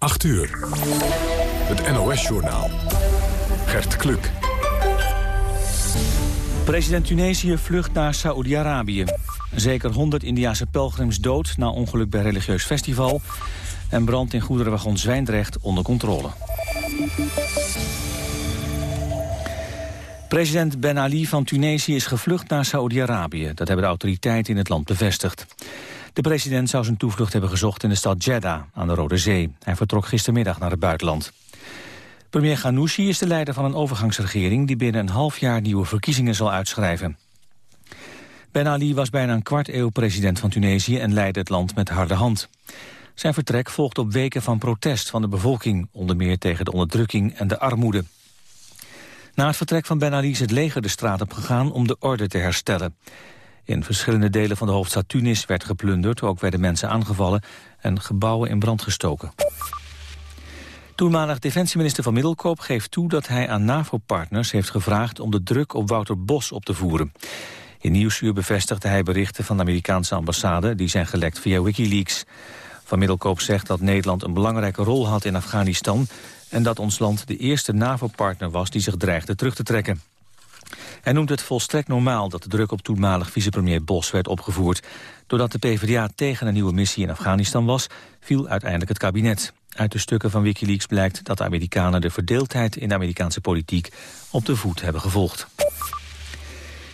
8 uur. Het NOS-journaal. Gert Kluk. President Tunesië vlucht naar Saoedi-Arabië. Zeker 100 Indiase pelgrims dood na ongeluk bij religieus festival... en brand in goederenwagon Zwijndrecht onder controle. President Ben Ali van Tunesië is gevlucht naar Saoedi-Arabië. Dat hebben de autoriteiten in het land bevestigd. De president zou zijn toevlucht hebben gezocht in de stad Jeddah aan de Rode Zee. Hij vertrok gistermiddag naar het buitenland. Premier Ghanouchi is de leider van een overgangsregering... die binnen een half jaar nieuwe verkiezingen zal uitschrijven. Ben Ali was bijna een kwart eeuw president van Tunesië... en leidde het land met harde hand. Zijn vertrek volgt op weken van protest van de bevolking... onder meer tegen de onderdrukking en de armoede. Na het vertrek van Ben Ali is het leger de straat op gegaan om de orde te herstellen. In verschillende delen van de hoofdstad Tunis werd geplunderd, ook werden mensen aangevallen en gebouwen in brand gestoken. Toenmalig defensieminister van Middelkoop geeft toe dat hij aan NAVO-partners heeft gevraagd om de druk op Wouter Bos op te voeren. In Nieuwsuur bevestigde hij berichten van de Amerikaanse ambassade die zijn gelekt via Wikileaks. Van Middelkoop zegt dat Nederland een belangrijke rol had in Afghanistan en dat ons land de eerste NAVO-partner was die zich dreigde terug te trekken. Hij noemt het volstrekt normaal dat de druk op toenmalig vicepremier Bos werd opgevoerd. Doordat de PvdA tegen een nieuwe missie in Afghanistan was, viel uiteindelijk het kabinet. Uit de stukken van Wikileaks blijkt dat de Amerikanen de verdeeldheid in de Amerikaanse politiek op de voet hebben gevolgd.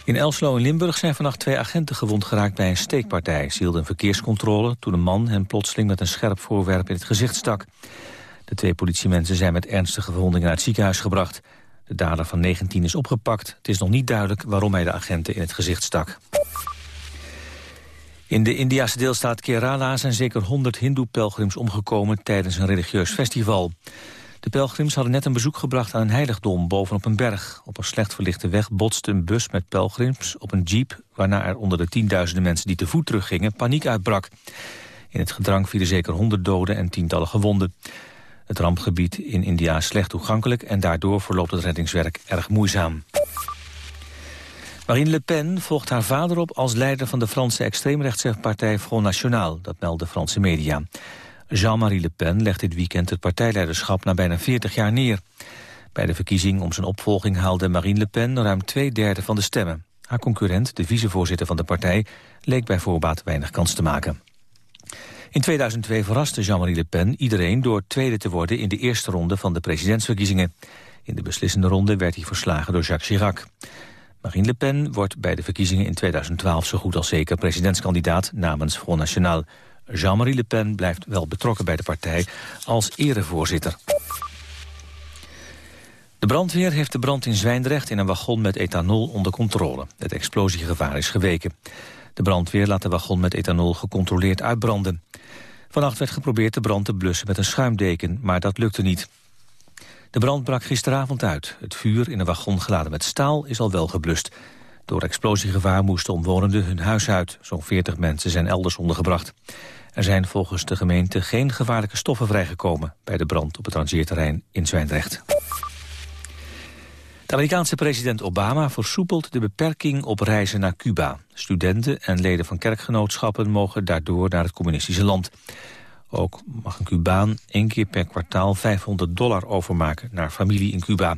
In Elslo in Limburg zijn vannacht twee agenten gewond geraakt bij een steekpartij. Ze hielden een verkeerscontrole toen een man hen plotseling met een scherp voorwerp in het gezicht stak. De twee politiemensen zijn met ernstige verwondingen naar het ziekenhuis gebracht. De dader van 19 is opgepakt. Het is nog niet duidelijk waarom hij de agenten in het gezicht stak. In de Indiase deelstaat Kerala zijn zeker 100 hindoe-pelgrims omgekomen tijdens een religieus festival. De pelgrims hadden net een bezoek gebracht aan een heiligdom bovenop een berg. Op een slecht verlichte weg botste een bus met pelgrims op een jeep... waarna er onder de tienduizenden mensen die te voet teruggingen paniek uitbrak. In het gedrang vielen zeker 100 doden en tientallen gewonden. Het rampgebied in India is slecht toegankelijk... en daardoor verloopt het reddingswerk erg moeizaam. Marine Le Pen volgt haar vader op als leider van de Franse extreemrechtse partij Front National. Dat melden Franse media. Jean-Marie Le Pen legt dit weekend het partijleiderschap na bijna 40 jaar neer. Bij de verkiezing om zijn opvolging haalde Marine Le Pen ruim twee derde van de stemmen. Haar concurrent, de vicevoorzitter van de partij, leek bij voorbaat weinig kans te maken. In 2002 verraste Jean-Marie Le Pen iedereen door tweede te worden in de eerste ronde van de presidentsverkiezingen. In de beslissende ronde werd hij verslagen door Jacques Chirac. Marine Le Pen wordt bij de verkiezingen in 2012 zo goed als zeker presidentskandidaat namens Front National. Jean-Marie Le Pen blijft wel betrokken bij de partij als erevoorzitter. De brandweer heeft de brand in Zwijndrecht in een wagon met ethanol onder controle. Het explosiegevaar is geweken. De brandweer laat de wagon met ethanol gecontroleerd uitbranden. Vannacht werd geprobeerd de brand te blussen met een schuimdeken, maar dat lukte niet. De brand brak gisteravond uit. Het vuur in een wagon geladen met staal is al wel geblust. Door explosiegevaar moesten omwonenden hun huis uit. Zo'n 40 mensen zijn elders ondergebracht. Er zijn volgens de gemeente geen gevaarlijke stoffen vrijgekomen... bij de brand op het rangeerterrein in Zwijndrecht. De Amerikaanse president Obama versoepelt de beperking op reizen naar Cuba. Studenten en leden van kerkgenootschappen mogen daardoor naar het communistische land. Ook mag een Cubaan één keer per kwartaal 500 dollar overmaken naar familie in Cuba.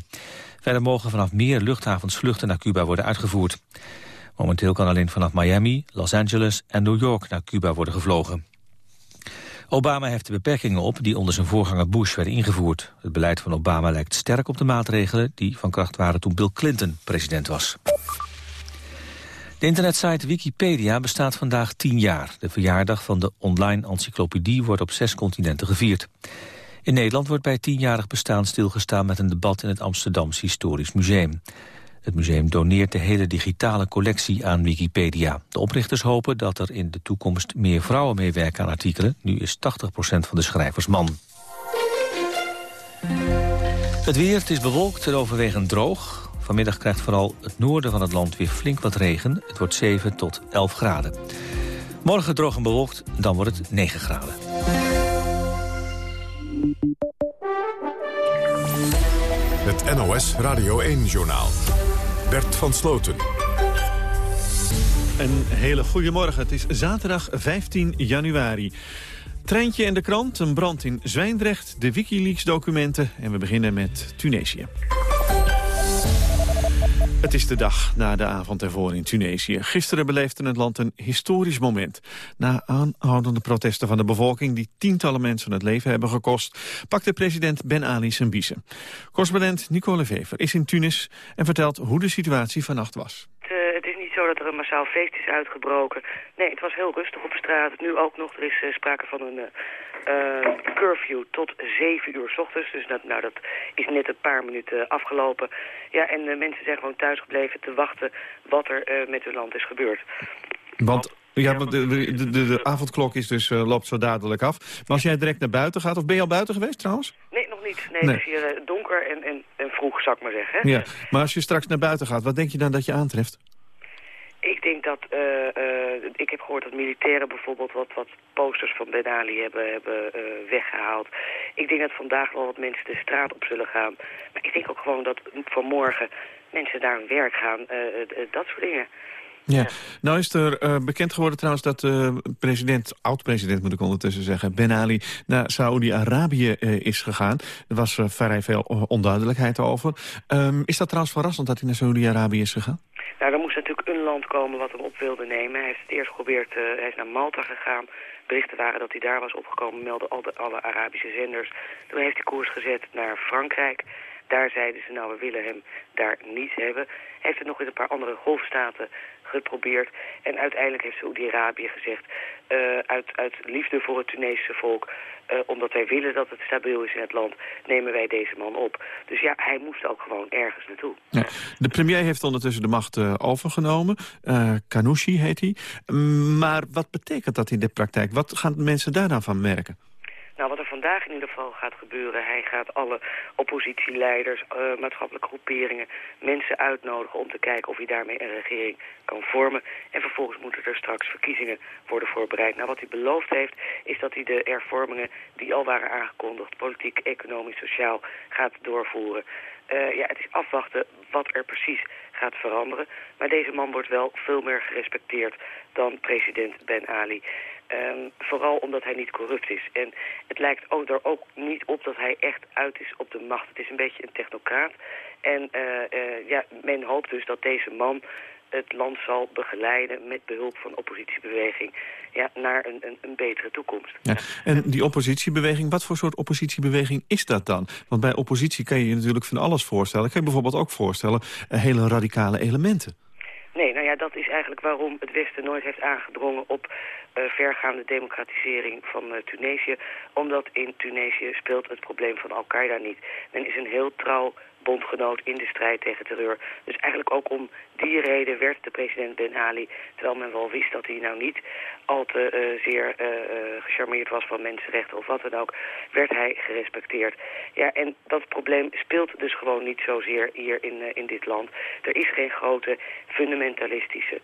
Verder mogen vanaf meer luchthavens vluchten naar Cuba worden uitgevoerd. Momenteel kan alleen vanaf Miami, Los Angeles en New York naar Cuba worden gevlogen. Obama heeft de beperkingen op die onder zijn voorganger Bush werden ingevoerd. Het beleid van Obama lijkt sterk op de maatregelen die van kracht waren toen Bill Clinton president was. De internetsite Wikipedia bestaat vandaag tien jaar. De verjaardag van de online encyclopedie wordt op zes continenten gevierd. In Nederland wordt bij tienjarig bestaan stilgestaan met een debat in het Amsterdamse Historisch Museum. Het museum doneert de hele digitale collectie aan Wikipedia. De oprichters hopen dat er in de toekomst meer vrouwen meewerken aan artikelen. Nu is 80% van de schrijvers man. Het weer, het is bewolkt en overwegend droog. Vanmiddag krijgt vooral het noorden van het land weer flink wat regen. Het wordt 7 tot 11 graden. Morgen droog en bewolkt, dan wordt het 9 graden. Het NOS Radio 1-journaal. Bert van Sloten. Een hele goede morgen. Het is zaterdag 15 januari. treintje en de krant, een brand in Zwijndrecht, de Wikileaks-documenten... en we beginnen met Tunesië. Het is de dag na de avond ervoor in Tunesië. Gisteren beleefde het land een historisch moment. Na aanhoudende protesten van de bevolking... die tientallen mensen het leven hebben gekost... pakte president Ben Ali zijn biezen. Correspondent Nicole Vever is in Tunis... en vertelt hoe de situatie vannacht was zo dat er een massaal feest is uitgebroken. Nee, het was heel rustig op straat. Nu ook nog, er is uh, sprake van een uh, curfew tot 7 uur s ochtends. Dus dat, nou, dat is net een paar minuten afgelopen. Ja, en uh, mensen zijn gewoon thuis gebleven te wachten wat er met hun land is gebeurd. Want ja, de, de, de, de, avondklok is dus, loopt zo dadelijk af. Maar als jij direct naar buiten gaat, of ben je al buiten geweest trouwens? Nee, nog niet. Nee, het is hier donker en, en, en vroeg, zou ik maar zeggen. Ja, maar als je straks naar buiten gaat, wat denk je dan dat je aantreft? Ik denk dat, uh, uh, ik heb gehoord dat militairen bijvoorbeeld wat, wat posters van Ben Ali hebben, hebben uh, weggehaald. Ik denk dat vandaag wel wat mensen de straat op zullen gaan. Maar ik denk ook gewoon dat vanmorgen mensen naar hun werk gaan, dat soort dingen. Ja. Nou is er bekend geworden trouwens dat president, oud-president moet ik ondertussen zeggen, Ben Ali naar Saoedi-Arabië is gegaan. Er was vrij veel onduidelijkheid over. Um, is dat trouwens verrassend dat hij naar Saoedi-Arabië is gegaan? Nou, er moest natuurlijk een land komen wat hem op wilde nemen. Hij heeft het eerst geprobeerd, uh, hij is naar Malta gegaan. Berichten waren dat hij daar was opgekomen, melden al de, alle Arabische zenders. Toen heeft hij koers gezet naar Frankrijk. Daar zeiden ze, nou, we willen hem daar niet hebben. Hij heeft het nog in een paar andere golfstaten geprobeerd. En uiteindelijk heeft Saudi-Arabië gezegd... Uh, uit, uit liefde voor het Tunesische volk... Uh, omdat wij willen dat het stabiel is in het land... nemen wij deze man op. Dus ja, hij moest ook gewoon ergens naartoe. De premier heeft ondertussen de macht uh, overgenomen. Kanouchi heet hij. Maar wat betekent dat in de praktijk? Wat gaan mensen daar dan van merken? Vandaag in ieder geval gaat gebeuren... hij gaat alle oppositieleiders, uh, maatschappelijke groeperingen... mensen uitnodigen om te kijken of hij daarmee een regering kan vormen. En vervolgens moeten er straks verkiezingen worden voorbereid. Nou, wat hij beloofd heeft, is dat hij de hervormingen... die al waren aangekondigd, politiek, economisch, sociaal, gaat doorvoeren. Uh, ja, het is afwachten wat er precies gaat veranderen. Maar deze man wordt wel veel meer gerespecteerd dan president Ben Ali. Um, vooral omdat hij niet corrupt is. En het lijkt ook er ook niet op dat hij echt uit is op de macht. Het is een beetje een technocraat. En uh, uh, ja, men hoopt dus dat deze man het land zal begeleiden met behulp van oppositiebeweging ja, naar een, een, een betere toekomst. Ja. En die oppositiebeweging, wat voor soort oppositiebeweging is dat dan? Want bij oppositie kan je je natuurlijk van alles voorstellen. Kan je bijvoorbeeld ook voorstellen uh, hele radicale elementen. Dat is eigenlijk waarom het Westen nooit heeft aangedrongen op uh, vergaande democratisering van uh, Tunesië. Omdat in Tunesië speelt het probleem van Al-Qaeda niet. Men is een heel trouw bondgenoot in de strijd tegen terreur. Dus eigenlijk ook om die reden werd de president Ben Ali, terwijl men wel wist dat hij nou niet al te uh, zeer uh, uh, gecharmeerd was van mensenrechten of wat dan ook, werd hij gerespecteerd. Ja, en dat probleem speelt dus gewoon niet zozeer hier in, in dit land. Er is geen grote fundamentalistische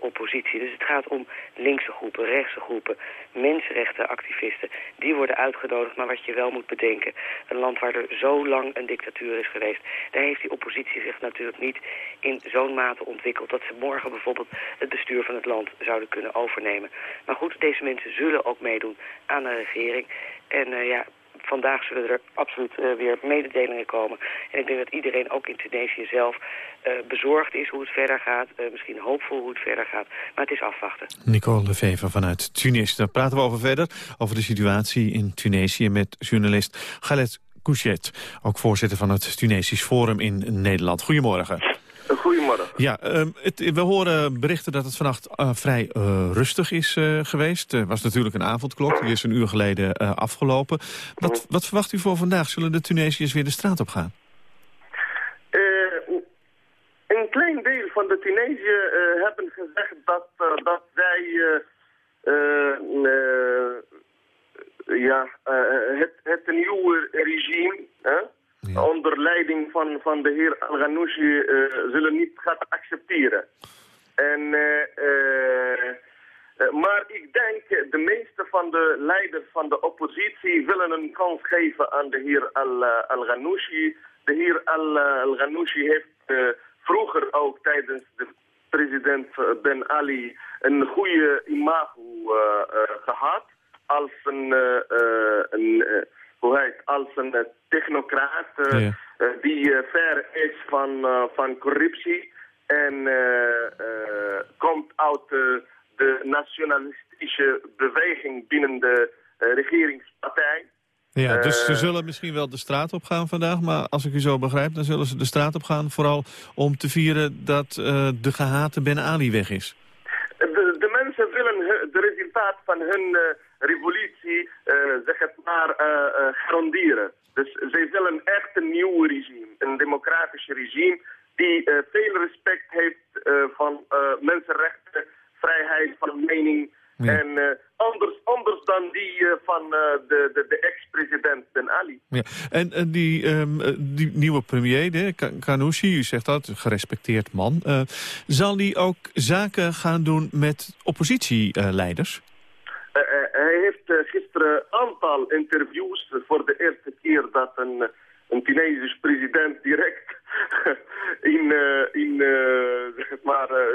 oppositie. Dus het gaat om linkse groepen, rechtse groepen, mensenrechtenactivisten. Die worden uitgenodigd, maar wat je wel moet bedenken... een land waar er zo lang een dictatuur is geweest... daar heeft die oppositie zich natuurlijk niet in zo'n mate ontwikkeld... dat ze morgen bijvoorbeeld het bestuur van het land zouden kunnen overnemen. Maar goed, deze mensen zullen ook meedoen aan de regering. En uh, ja, vandaag zullen er absoluut uh, weer mededelingen komen. En ik denk dat iedereen, ook in Tunesië zelf, uh, bezorgd is hoe het verder gaat. Misschien hoopvol hoe het verder gaat. Maar het is afwachten. Nicole de Vever vanuit Tunesië. Daar praten we over verder. Over de situatie in Tunesië met journalist Galet Kouchet. Ook voorzitter van het Tunesisch Forum in Nederland. Goedemorgen. Goedemorgen. Ja, het, we horen berichten dat het vannacht uh, vrij uh, rustig is geweest. Er was natuurlijk een avondklok, die is een uur geleden afgelopen. Wat, mhm. wat, verwacht u voor vandaag? Zullen de Tunesiërs weer de straat op gaan? een klein deel van de Tunesiërs hebben gezegd dat, dat zij ja, het, het nieuwe regime onder leiding van, van de heer Al-Ghanouchi uh, zullen niet gaan accepteren. En, uh, maar ik denk de meeste van de leiders van de oppositie willen een kans geven aan de heer Al-Ghanouchi. de heer Al-Ghanouchi heeft vroeger ook tijdens de president Ben Ali een goede imago gehad als een, een hoe heet, als een technocraat die ver is van, van corruptie en komt uit de nationalistische beweging binnen de regeringspartij. Ja, dus ze zullen misschien wel de straat op gaan vandaag, maar als ik u zo begrijp, dan zullen ze de straat op gaan vooral om te vieren dat de gehate Ben Ali weg is. De, de mensen willen de resultaat van hun revolutie, zeg het maar, garanderen. Dus zij willen echt een nieuw regime, een democratisch regime die veel respect heeft van mensenrechten, vrijheid van mening en anders, anders dan die van de, de, de ex-president Ben Ali. Ja. En, en die, um, die nieuwe premier, de Kanouchi, u zegt dat, gerespecteerd man. Zal die ook zaken gaan doen met oppositieleiders? Uh, hij heeft gisteren een aantal interviews voor de eerste keer dat een, een Tunesisch president direct in, uh, in uh, zeg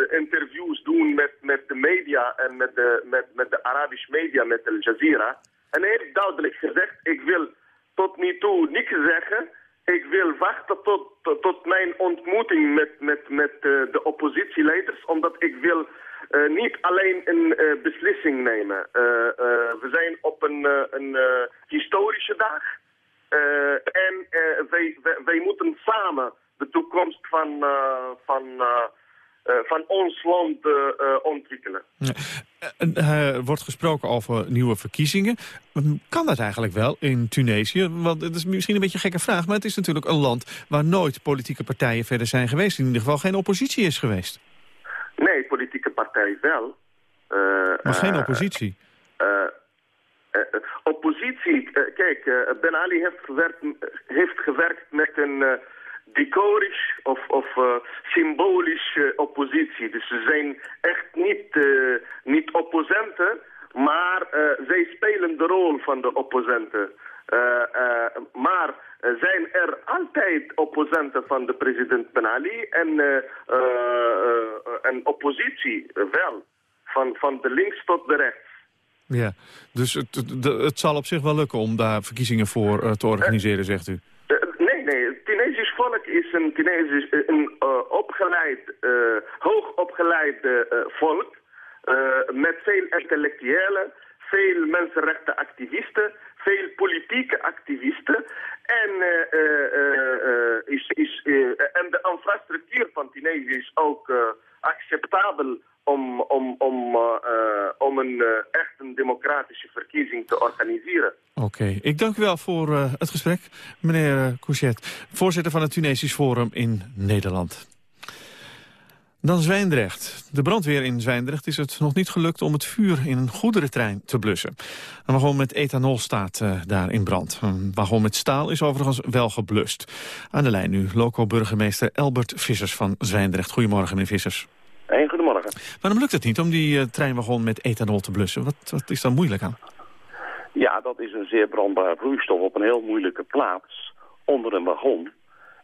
interviews doen met, met de media en met de, met, met de Arabische media, met Al Jazeera. En hij heeft duidelijk gezegd, ik wil tot nu toe niks zeggen. Ik wil wachten tot, tot, tot mijn ontmoeting met, met, met de oppositieleiders, omdat ik wil niet alleen een beslissing nemen. we zijn op een, een historische dag. en wij, wij, wij moeten samen de toekomst van, van, van ons land ontwikkelen. Er wordt gesproken over nieuwe verkiezingen. Kan dat eigenlijk wel in Tunesië? Want het is misschien een beetje een gekke vraag... maar het is natuurlijk een land waar nooit politieke partijen verder zijn geweest. In ieder geval geen oppositie is geweest. Nee, partij wel. maar geen oppositie? oppositie, kijk, Ben Ali heeft gewerkt, heeft gewerkt met een decorisch of, of symbolisch uh, oppositie. Dus ze zijn echt niet, niet opposenten, maar zij spelen de rol van de opposenten. maar zijn er altijd opposenten van de president Ben Ali en een oppositie wel, van, van de links tot de rechts. Ja, dus het, het, het zal op zich wel lukken om daar verkiezingen voor te organiseren, zegt u? volk is een Tunesisch, eh, een uh, opgeleid, uh, hoogopgeleid volk. met veel intellectuelen, veel mensenrechtenactivisten, veel politieke activisten. En, is, is, en de infrastructuur van Tunesië is ook acceptabel om, om, om, om een echt een democratische verkiezing te organiseren. Oké, ik dank u wel voor het gesprek, meneer Couchet, voorzitter van het Tunesisch Forum in Nederland. Dan Zwijndrecht. De brandweer in Zwijndrecht is het nog niet gelukt om het vuur in een goederentrein te blussen. Een wagon met ethanol staat uh, daar in brand. Een wagon met staal is overigens wel geblust. Aan de lijn nu loco-burgemeester Elbert Vissers van Zwijndrecht. Goedemorgen, meneer Vissers. Hey, goedemorgen. Waarom lukt het niet om die uh, treinwagon met ethanol te blussen? Wat, wat is daar moeilijk aan? Ja, dat is een zeer brandbare vloeistof op een heel moeilijke plaats onder een wagon.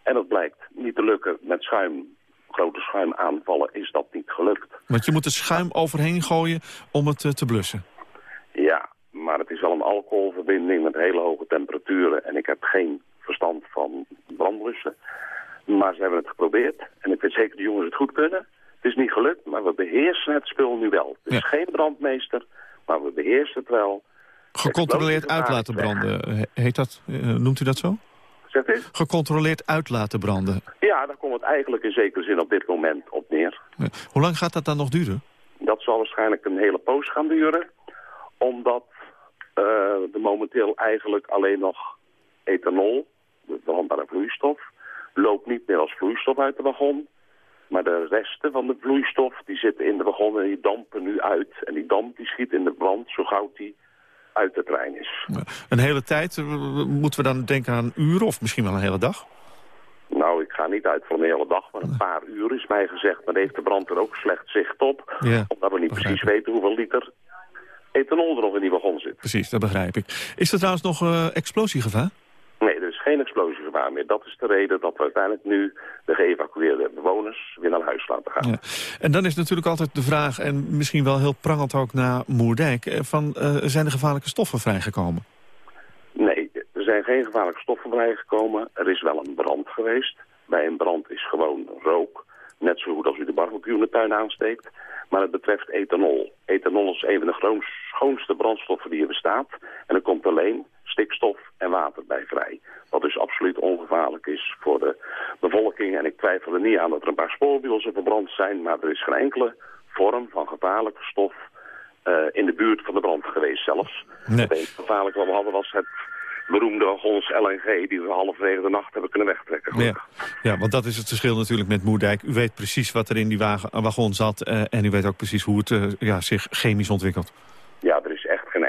En dat blijkt niet te lukken met schuim. Grote schuimaanvallen is dat niet gelukt. Want je moet er schuim overheen gooien om het uh, te blussen? Ja, maar het is wel een alcoholverbinding met hele hoge temperaturen. En ik heb geen verstand van brandblussen. Maar ze hebben het geprobeerd. En ik weet zeker dat de jongens het goed kunnen. Het is niet gelukt, maar we beheersen het spul nu wel. Het is geen brandmeester, maar we beheersen het wel. Gecontroleerd uit laten branden, heet dat, uh, noemt u dat zo? Gecontroleerd uit laten branden. Ja, daar komt het eigenlijk in zekere zin op dit moment op neer. Ja. Hoe lang gaat dat dan nog duren? Dat zal waarschijnlijk een hele poos gaan duren. Omdat uh, er momenteel eigenlijk alleen nog ethanol, de brandbare vloeistof, loopt niet meer als vloeistof uit de wagon. Maar de resten van de vloeistof die zitten in de wagon en die dampen nu uit. En die damp die schiet in de brand zo gauw die uit de trein is. Een hele tijd? Moeten we dan denken aan uren of misschien wel een hele dag? Nou, ik ga niet uit voor een hele dag, maar een paar uur is mij gezegd. Maar heeft de brand er ook slecht zicht op. Ja, omdat we niet precies weten hoeveel liter ethanol er nog in die wagon zit. Precies, dat begrijp ik. Is er trouwens nog uh, explosiegevaar? Is geen explosiegevaar meer. Dat is de reden dat we uiteindelijk nu de geëvacueerde bewoners weer naar huis laten gaan. Ja. En dan is natuurlijk altijd de vraag, en misschien wel heel prangend ook naar Moerdijk... Eh, van uh, zijn er gevaarlijke stoffen vrijgekomen? Nee, er zijn geen gevaarlijke stoffen vrijgekomen. Er is wel een brand geweest. Bij een brand is gewoon rook. Net zo goed als u de barbecue in de tuin aansteekt. Maar het betreft ethanol. Ethanol is een van de schoonste brandstoffen die er bestaat. En er komt alleen stikstof en water bij vrij. Wat dus absoluut ongevaarlijk is voor de bevolking. En ik twijfel er niet aan dat er een paar spoorwielen verbrand zijn. Maar er is geen enkele vorm van gevaarlijke stof uh, in de buurt van de brand geweest zelfs. Nee. Het enige gevaarlijke wat we hadden was het beroemde Gons LNG die we halverwege de nacht hebben kunnen wegtrekken. Ja. ja, want dat is het verschil natuurlijk met Moerdijk. U weet precies wat er in die wagon zat uh, en u weet ook precies hoe het uh, ja, zich chemisch ontwikkelt. Ja,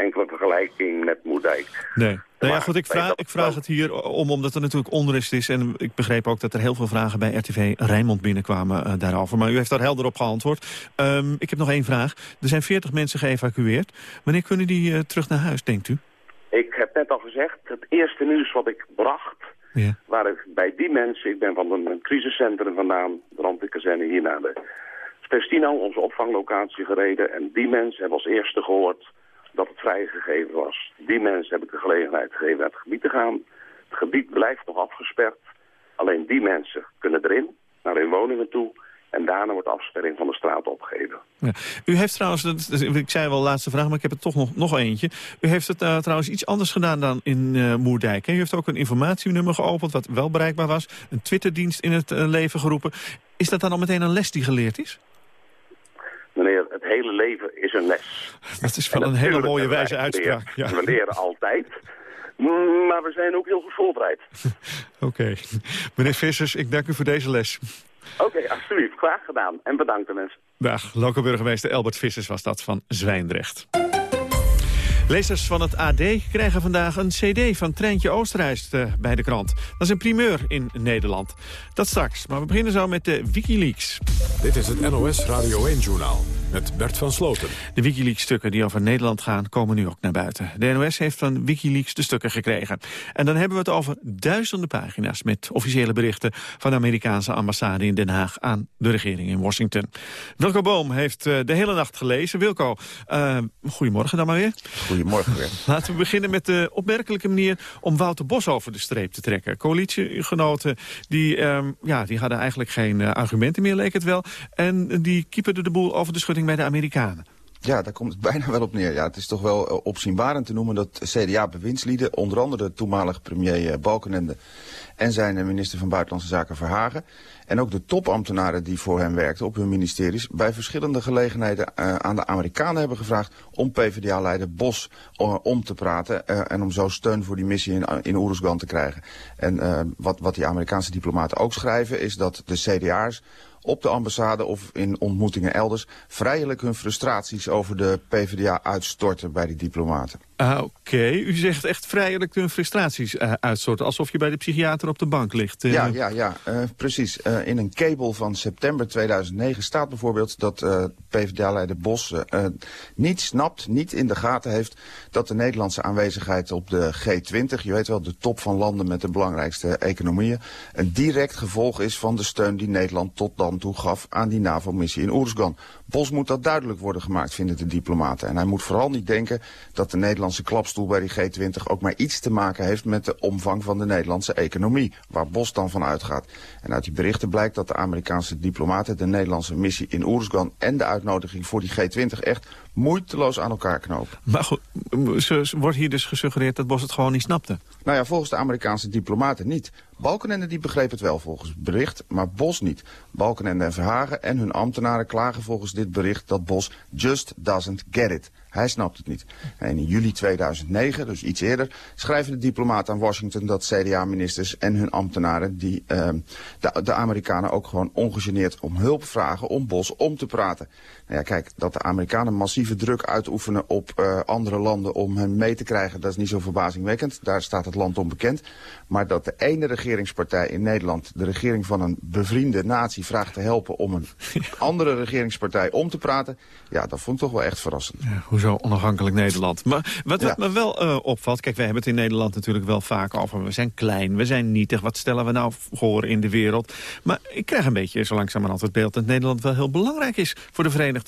enkele vergelijking met Moerdijk. Nee. Nou ja, goed, ik vraag, ik vraag het hier om, omdat er natuurlijk onrust is. En ik begreep ook dat er heel veel vragen bij RTV Rijnmond binnenkwamen uh, daarover. Maar u heeft daar helder op geantwoord. Um, ik heb nog één vraag. Er zijn 40 mensen geëvacueerd. Wanneer kunnen die uh, terug naar huis, denkt u? Ik heb net al gezegd, het eerste nieuws wat ik bracht... Ja. waren bij die mensen, ik ben van een crisiscentrum vandaan... de brandweerkazerne hier naar de Spestino, onze opvanglocatie gereden. En die mensen hebben als eerste gehoord dat het vrijgegeven was. Die mensen heb ik de gelegenheid gegeven naar het gebied te gaan. Het gebied blijft nog afgesperd. Alleen die mensen kunnen erin, naar hun woningen toe... En daarna wordt afsperring van de straat opgegeven. Ja. U heeft trouwens, ik zei wel laatste vraag, maar ik heb er toch nog, nog eentje. U heeft het uh, trouwens iets anders gedaan dan in uh, Moerdijk. Hè? U heeft ook een informatienummer geopend wat wel bereikbaar was. Een Twitterdienst in het uh, leven geroepen. Is dat dan al meteen een les die geleerd is? Meneer, het hele leven is een les. Dat is wel een hele mooie wijze uitspraak. Ja. We leren altijd. Maar we zijn ook heel goed voorbereid. Oké. Meneer Vissers, ik dank u voor deze les. Oké, okay, alsjeblieft. Graag gedaan. En bedankt mensen. Dag, lokale burgemeester Elbert Vissers was dat van Zwijndrecht. Lezers van het AD krijgen vandaag een cd van Treintje Oosterhuis uh, bij de krant. Dat is een primeur in Nederland. Dat straks, maar we beginnen zo met de Wikileaks. Dit is het NOS Radio 1-journaal met Bert van Sloten. De Wikileaks-stukken die over Nederland gaan komen nu ook naar buiten. De NOS heeft van Wikileaks de stukken gekregen. En dan hebben we het over duizenden pagina's... met officiële berichten van de Amerikaanse ambassade in Den Haag... aan de regering in Washington. Wilco Boom heeft uh, de hele nacht gelezen. Wilco, uh, goedemorgen dan maar weer. Goedemorgen weer. Laten we beginnen met de opmerkelijke manier... om Wouter Bos over de streep te trekken. Coalitiegenoten die, um, ja, die hadden eigenlijk geen uh, argumenten meer, leek het wel. En die kieperden de boel over de schutting bij de Amerikanen. Ja, daar komt het bijna wel op neer. Ja, het is toch wel uh, opzienbarend te noemen dat CDA-bewindslieden, onder andere de toenmalige premier uh, Balkenende en zijn minister van Buitenlandse Zaken Verhagen, en ook de topambtenaren die voor hem werkten op hun ministeries, bij verschillende gelegenheden aan de Amerikanen hebben gevraagd om PvdA-leider Bos om te praten en om zo steun voor die missie in, in te krijgen. En wat, wat die Amerikaanse diplomaten ook schrijven is dat de CDA's op de ambassade of in ontmoetingen elders vrijelijk hun frustraties over de PvdA uitstorten bij die diplomaten. Ah, Oké, u zegt echt vrijelijk hun frustraties uh, alsof je bij de psychiater op de bank ligt. Uh. Ja, ja, ja, uh, precies. in een kabel van september 2009 staat bijvoorbeeld dat PvdA-leider Bos niet snapt, niet in de gaten heeft dat de Nederlandse aanwezigheid op de G20, je weet wel, de top van landen met de belangrijkste economieën, een direct gevolg is van de steun die Nederland tot dan toe gaf aan die NAVO-missie in Oersgan. Bos moet dat duidelijk worden gemaakt, vinden de diplomaten. En hij moet vooral niet denken dat de Nederlandse klapstoel bij die G20 ook maar iets te maken heeft met de omvang van de Nederlandse economie, waar Bos dan van uitgaat. En uit die berichten blijkt dat de Amerikaanse diplomaten de Nederlandse missie in Oersgan en de uitnodiging voor die G20 echt moeiteloos aan elkaar knopen. Maar goed, wordt hier dus gesuggereerd dat Bos het gewoon niet snapte? Nou ja, volgens de Amerikaanse diplomaten niet. Balkenende die begreep het wel volgens het bericht, maar Bos niet. Balkenende en Verhagen en hun ambtenaren klagen volgens dit bericht dat Bos just doesn't get it. Hij snapt het niet. En in juli 2009, dus iets eerder, schrijven de diplomaten aan Washington dat CDA-ministers en hun ambtenaren die uh, de, de, Amerikanen ook gewoon ongegeneerd om hulp vragen om Bos om te praten. Ja, kijk, dat de Amerikanen massieve druk uitoefenen op uh, andere landen om hen mee te krijgen, dat is niet zo verbazingwekkend. Daar staat het land onbekend. Maar dat de ene regeringspartij in Nederland de regering van een bevriende natie vraagt te helpen om een andere regeringspartij om te praten, ja, dat vond ik toch wel echt verrassend. Ja, hoe Zo onafhankelijk Nederland. Maar wat, wat me wel uh, opvalt, kijk, wij hebben het in Nederland natuurlijk wel vaak over. We zijn klein, we zijn nietig, wat stellen we nou voor in de wereld? Maar ik krijg een beetje zo langzamerhand het beeld dat Nederland wel heel belangrijk is voor de Verenigde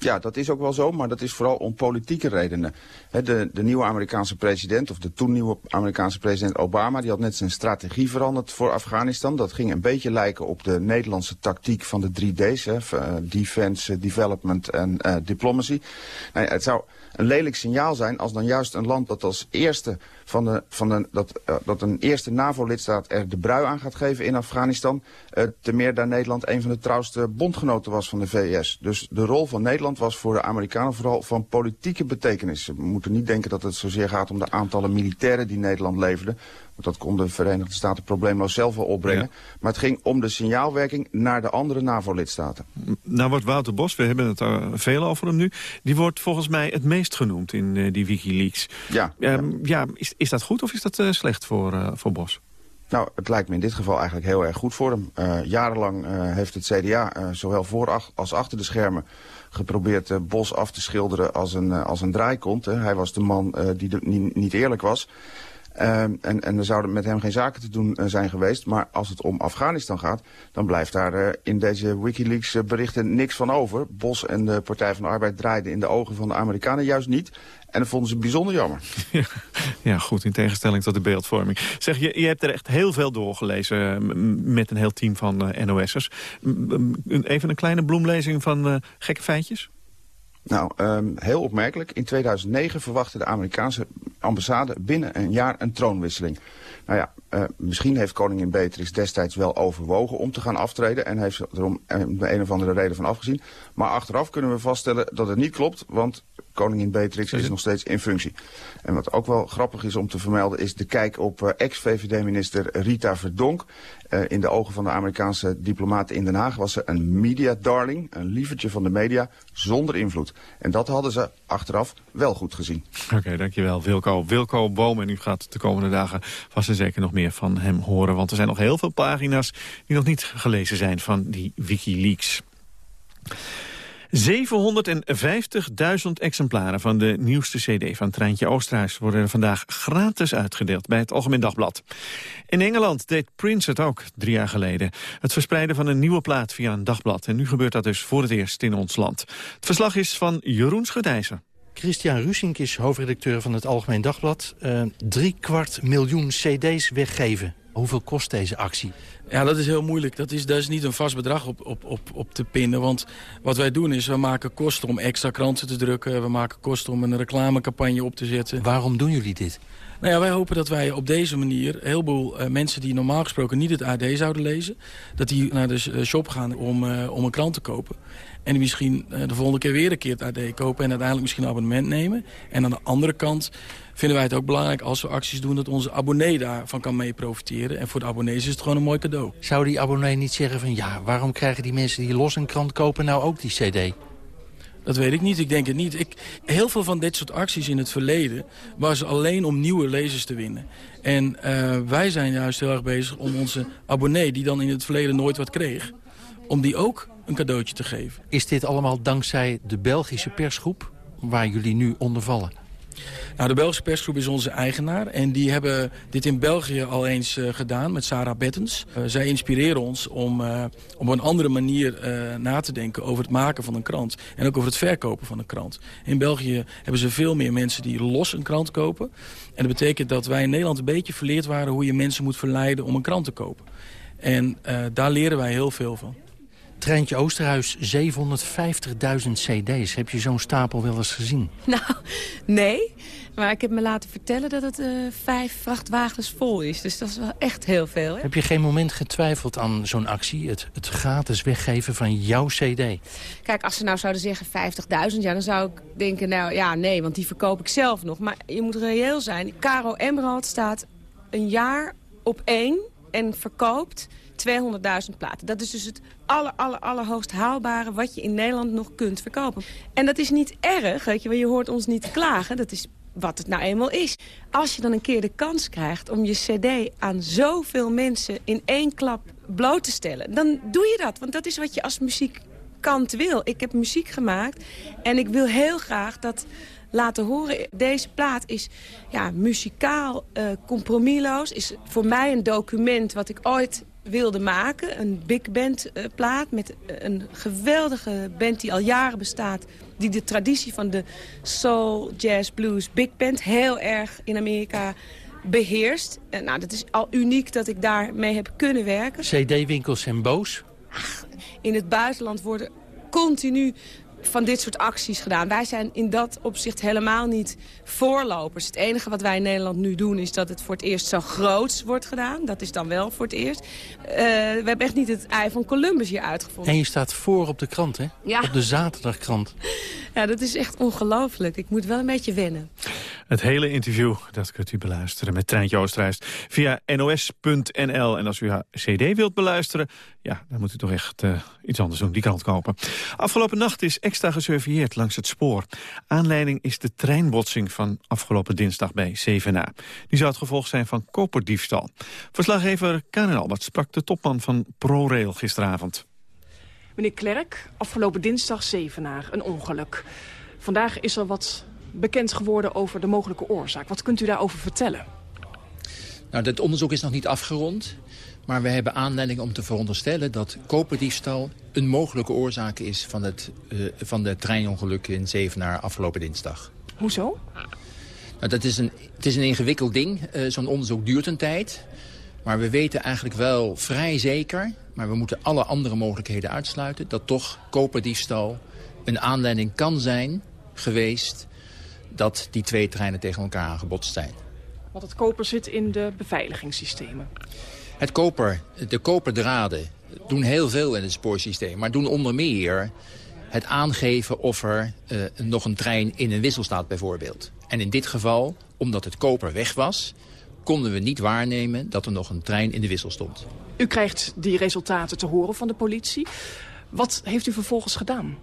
Ja, dat is ook wel zo, maar dat is vooral om politieke redenen. de, de nieuwe Amerikaanse president, of de toen nieuwe Amerikaanse president Obama... die had net zijn strategie veranderd voor Afghanistan. Dat ging een beetje lijken op de Nederlandse tactiek van de drie D's. Hè, eh, defense, development en uh, diplomacy. Nou het zou een lelijk signaal zijn als dan juist een land dat als eerste van de, van de, dat, uh, dat een eerste NAVO-lidstaat er de brui aan gaat geven in Afghanistan. Uh, te meer daar Nederland een van de trouwste bondgenoten was van de VS. Dus de rol van Nederland was voor de Amerikanen vooral van politieke betekenis. We moeten niet denken dat het zozeer gaat om de aantallen militairen die Nederland leverde. Dat kon de Verenigde Staten probleemloos zelf wel opbrengen. Ja. Maar het ging om de signaalwerking naar de andere NAVO-lidstaten. Nou wordt Wouter Bos, we hebben het er veel over hem nu... die wordt volgens mij het meest genoemd in uh, die Wikileaks. Ja, um, ja. is, is dat goed of is dat uh, slecht voor, uh, voor Bos? Nou, het lijkt me in dit geval eigenlijk heel erg goed voor hem. Uh, jarenlang uh, heeft het CDA, uh, zowel voor als achter de schermen, geprobeerd Bos af te schilderen als een, als een draaikont. Hè. Hij was de man die de, niet eerlijk was. Uh, en, en er zouden met hem geen zaken te doen uh, zijn geweest. Maar als het om Afghanistan gaat, dan blijft daar uh, in deze Wikileaks berichten niks van over. Bos en de Partij van de Arbeid draaiden in de ogen van de Amerikanen juist niet. En dat vonden ze bijzonder jammer. Ja, goed, in tegenstelling tot de beeldvorming. Zeg, je, je hebt er echt heel veel doorgelezen met een heel team van NOS'ers. Even een kleine bloemlezing van gekke feitjes? Nou, um, heel opmerkelijk. In 2009 verwachtte de Amerikaanse ambassade binnen een jaar een troonwisseling. Nou ja, uh, misschien heeft koningin Beatrix destijds wel overwogen om te gaan aftreden... en heeft er om een of andere reden van afgezien. Maar achteraf kunnen we vaststellen dat het niet klopt... want koningin Beatrix is nog steeds in functie. En wat ook wel grappig is om te vermelden... is de kijk op uh, ex-VVD-minister Rita Verdonk. Uh, in de ogen van de Amerikaanse diplomaten in Den Haag... was ze een media darling, een lievertje van de media, zonder invloed. En dat hadden ze achteraf wel goed gezien. Oké, okay, dankjewel Wilco. Wilco Boom. En u gaat de komende dagen vast en zeker nog meer van hem horen. Want er zijn nog heel veel pagina's die nog niet gelezen zijn van die Wikileaks. 750.000 exemplaren van de nieuwste cd van Treintje Oosterhuis... worden vandaag gratis uitgedeeld bij het Algemeen Dagblad. In Engeland deed Prince het ook, drie jaar geleden. Het verspreiden van een nieuwe plaat via een dagblad. En nu gebeurt dat dus voor het eerst in ons land. Het verslag is van Jeroen Schudijzer. Christian Rusink is hoofdredacteur van het Algemeen Dagblad. Uh, drie kwart miljoen cd's weggeven. Hoeveel kost deze actie? Ja, dat is heel moeilijk. Dat is, dat is niet een vast bedrag op, op, op, op te pinnen. Want wat wij doen is, we maken kosten om extra kranten te drukken. We maken kosten om een reclamecampagne op te zetten. Waarom doen jullie dit? Nou ja, wij hopen dat wij op deze manier een heleboel uh, mensen die normaal gesproken niet het AD zouden lezen... dat die naar de shop gaan om, uh, om een krant te kopen. En die misschien uh, de volgende keer weer een keer het AD kopen... en uiteindelijk misschien een abonnement nemen. En aan de andere kant vinden wij het ook belangrijk als we acties doen... dat onze abonnee daarvan kan mee profiteren. En voor de abonnees is het gewoon een mooi cadeau. Zou die abonnee niet zeggen van... ja, waarom krijgen die mensen die los een krant kopen nou ook die cd? Dat weet ik niet, ik denk het niet. Ik, heel veel van dit soort acties in het verleden... was alleen om nieuwe lezers te winnen. En uh, wij zijn juist heel erg bezig om onze abonnee... die dan in het verleden nooit wat kreeg... om die ook een cadeautje te geven. Is dit allemaal dankzij de Belgische persgroep... waar jullie nu onder vallen? Nou, de Belgische persgroep is onze eigenaar. En die hebben dit in België al eens uh, gedaan met Sarah Bettens. Uh, zij inspireren ons om uh, op een andere manier na te denken over het maken van een krant. En ook over het verkopen van een krant. In België hebben ze veel meer mensen die los een krant kopen. En dat betekent dat wij in Nederland een beetje verleerd waren... hoe je mensen moet verleiden om een krant te kopen. En daar leren wij heel veel van. Treintje Oosterhuis, 750.000 cd's. Heb je zo'n stapel wel eens gezien? Nou, nee. Maar ik heb me laten vertellen dat het uh, vijf vrachtwagens vol is. Dus dat is wel echt heel veel. Hè? Heb je geen moment getwijfeld aan zo'n actie? Het, het gratis weggeven van jouw cd? Kijk, als ze nou zouden zeggen 50.000, ja, dan zou ik denken... nou ja, nee, want die verkoop ik zelf nog. Maar je moet reëel zijn. Caro Emerald staat een jaar op één en verkoopt 200.000 platen. Dat is dus het aller, aller, allerhoogst haalbare wat je in Nederland nog kunt verkopen. En dat is niet erg, weet je, want je hoort ons niet klagen. Dat is wat het nou eenmaal is. Als je dan een keer de kans krijgt om je cd aan zoveel mensen in één klap bloot te stellen... dan doe je dat, want dat is wat je als muziek kant wil. Ik heb muziek gemaakt en ik wil heel graag dat laten horen. Deze plaat is ja, muzikaal, uh, compromisloos. Is voor mij een document wat ik ooit wilde maken. Een big band uh, plaat met een geweldige band die al jaren bestaat. Die de traditie van de soul, jazz, blues, big band heel erg in Amerika beheerst. En, nou, dat is al uniek dat ik daarmee heb kunnen werken. CD-winkels zijn boos? in het buitenland worden continu van dit soort acties gedaan. Wij zijn in dat opzicht helemaal niet voorlopers. Het enige wat wij in Nederland nu doen is dat het voor het eerst zo groots wordt gedaan. Dat is dan wel voor het eerst. Uh, we hebben echt niet het ei van Columbus hier uitgevonden. En je staat voor op de krant, hè? Ja. Op de zaterdagkrant. Ja, dat is echt ongelooflijk. Ik moet wel een beetje wennen. Het hele interview, dat kunt u beluisteren met Treintje Oosterhuis via nos.nl. En als u haar cd wilt beluisteren, ja, dan moet u toch echt uh, iets anders doen, die krant kopen. Afgelopen nacht is extra gesurveilleerd langs het spoor. Aanleiding is de treinbotsing van afgelopen dinsdag bij Zevenaar. Die zou het gevolg zijn van koperdiefstal. Verslaggever Karin Albert sprak de topman van ProRail gisteravond. Meneer Klerk, afgelopen dinsdag Zevenaar, een ongeluk. Vandaag is er wat bekend geworden over de mogelijke oorzaak. Wat kunt u daarover vertellen? Nou, het onderzoek is nog niet afgerond. Maar we hebben aanleiding om te veronderstellen dat koperdiefstal een mogelijke oorzaak is van het, uh, van de treinongeluk in Zevenaar afgelopen dinsdag. Hoezo? Nou, dat is een, het is een ingewikkeld ding. Uh, Zo'n onderzoek duurt een tijd. Maar we weten eigenlijk wel vrij zeker, maar we moeten alle andere mogelijkheden uitsluiten... dat toch koperdiefstal een aanleiding kan zijn geweest dat die twee treinen tegen elkaar aangebotst zijn. Want het koper zit in de beveiligingssystemen. Het koper, de koperdraden doen heel veel in het spoorsysteem. Maar doen onder meer het aangeven of er uh, nog een trein in een wissel staat bijvoorbeeld. En in dit geval, omdat het koper weg was... konden we niet waarnemen dat er nog een trein in de wissel stond. U krijgt die resultaten te horen van de politie. Wat heeft u vervolgens gedaan?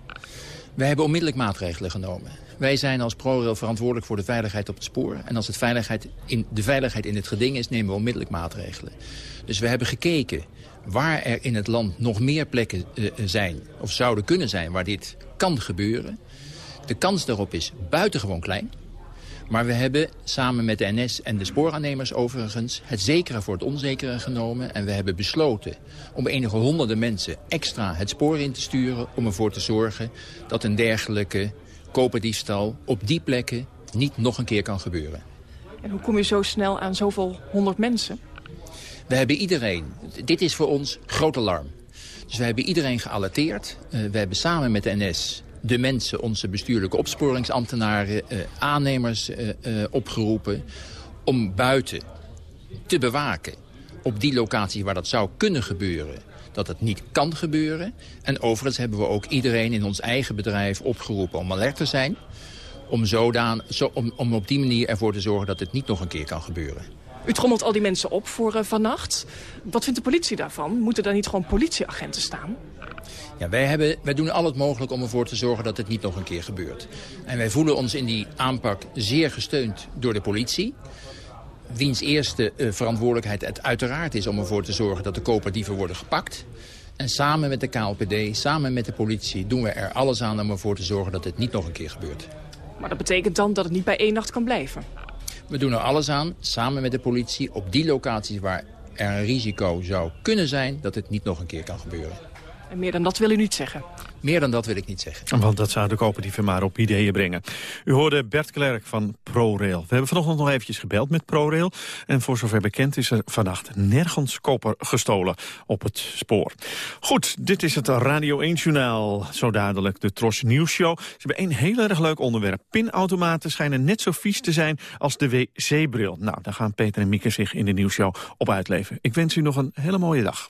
Wij hebben onmiddellijk maatregelen genomen. Wij zijn als ProRail verantwoordelijk voor de veiligheid op het spoor. En als het veiligheid in, de veiligheid in het geding is, nemen we onmiddellijk maatregelen. Dus we hebben gekeken waar er in het land nog meer plekken uh, zijn... of zouden kunnen zijn waar dit kan gebeuren. De kans daarop is buitengewoon klein. Maar we hebben samen met de NS en de spooraannemers overigens... het zekere voor het onzekere genomen. En we hebben besloten om enige honderden mensen extra het spoor in te sturen... om ervoor te zorgen dat een dergelijke koperdiefstal op die plekken niet nog een keer kan gebeuren. En hoe kom je zo snel aan zoveel honderd mensen? We hebben iedereen, dit is voor ons groot alarm. Dus we hebben iedereen gealerteerd. Uh, we hebben samen met de NS de mensen, onze bestuurlijke opsporingsambtenaren, uh, aannemers uh, opgeroepen... om buiten te bewaken op die locatie waar dat zou kunnen gebeuren dat het niet kan gebeuren. En overigens hebben we ook iedereen in ons eigen bedrijf opgeroepen om alert te zijn. Om, zodaan, zo, om, om op die manier ervoor te zorgen dat het niet nog een keer kan gebeuren. U trommelt al die mensen op voor uh, vannacht. Wat vindt de politie daarvan? Moeten daar niet gewoon politieagenten staan? Ja, wij, hebben, wij doen al het mogelijk om ervoor te zorgen dat het niet nog een keer gebeurt. En wij voelen ons in die aanpak zeer gesteund door de politie wiens eerste uh, verantwoordelijkheid het uiteraard is om ervoor te zorgen dat de koperdieven worden gepakt. En samen met de KLPD, samen met de politie, doen we er alles aan om ervoor te zorgen dat dit niet nog een keer gebeurt. Maar dat betekent dan dat het niet bij één nacht kan blijven? We doen er alles aan, samen met de politie, op die locaties waar er een risico zou kunnen zijn dat het niet nog een keer kan gebeuren. En meer dan dat wil u niet zeggen? Meer dan dat wil ik niet zeggen. Want dat zou de coöperatieve maar op ideeën brengen. U hoorde Bert Klerk van ProRail. We hebben vanochtend nog eventjes gebeld met ProRail. En voor zover bekend is er vannacht nergens koper gestolen op het spoor. Goed, dit is het Radio 1-journaal. Zo dadelijk de Tros Nieuws Show. Ze hebben een heel erg leuk onderwerp. Pinautomaten schijnen net zo vies te zijn als de wc-bril. Nou, daar gaan Peter en Mieke zich in de nieuwsshow op uitleven. Ik wens u nog een hele mooie dag.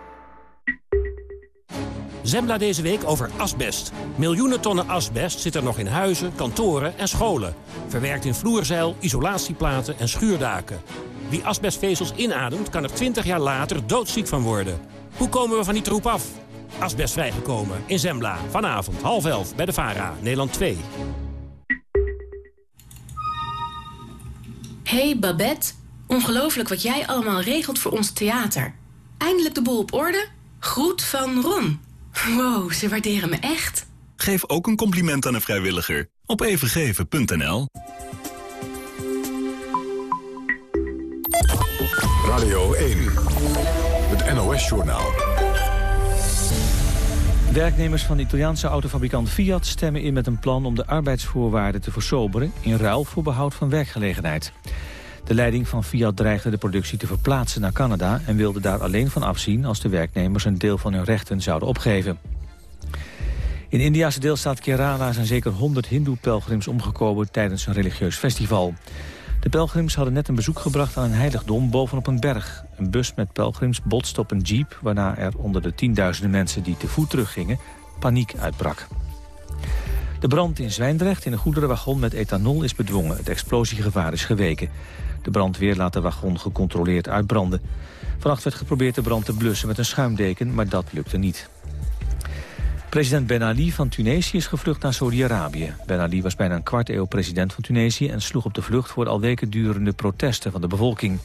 Zembla deze week over asbest. Miljoenen tonnen asbest zitten nog in huizen, kantoren en scholen. Verwerkt in vloerzeil, isolatieplaten en schuurdaken. Wie asbestvezels inademt, kan er 20 jaar later doodziek van worden. Hoe komen we van die troep af? Asbest vrijgekomen in Zembla. Vanavond half elf bij de VARA, Nederland 2. Hey Babette, ongelooflijk wat jij allemaal regelt voor ons theater. Eindelijk de boel op orde? Groet van Ron. Wow, ze waarderen me echt. Geef ook een compliment aan een vrijwilliger op evengeven.nl. Radio 1, het NOS-journaal. Werknemers van de Italiaanse autofabrikant Fiat stemmen in met een plan om de arbeidsvoorwaarden te versoberen in ruil voor behoud van werkgelegenheid. De leiding van Fiat dreigde de productie te verplaatsen naar Canada en wilde daar alleen van afzien als de werknemers een deel van hun rechten zouden opgeven. In de Indiase deelstaat Kerala zijn zeker 100 hindoe-pelgrims omgekomen tijdens een religieus festival. De pelgrims hadden net een bezoek gebracht aan een heiligdom bovenop een berg. Een bus met pelgrims botste op een jeep... waarna er onder de tienduizenden mensen die te voet teruggingen... paniek uitbrak. De brand in Zwijndrecht in een goederenwagon met ethanol is bedwongen. Het explosiegevaar is geweken. De brandweer laat de wagon gecontroleerd uitbranden. Vannacht werd geprobeerd de brand te blussen met een schuimdeken... maar dat lukte niet. President Ben Ali van Tunesië is gevlucht naar Saudi-Arabië. Ben Ali was bijna een kwart eeuw president van Tunesië... en sloeg op de vlucht voor al weken durende protesten van de bevolking.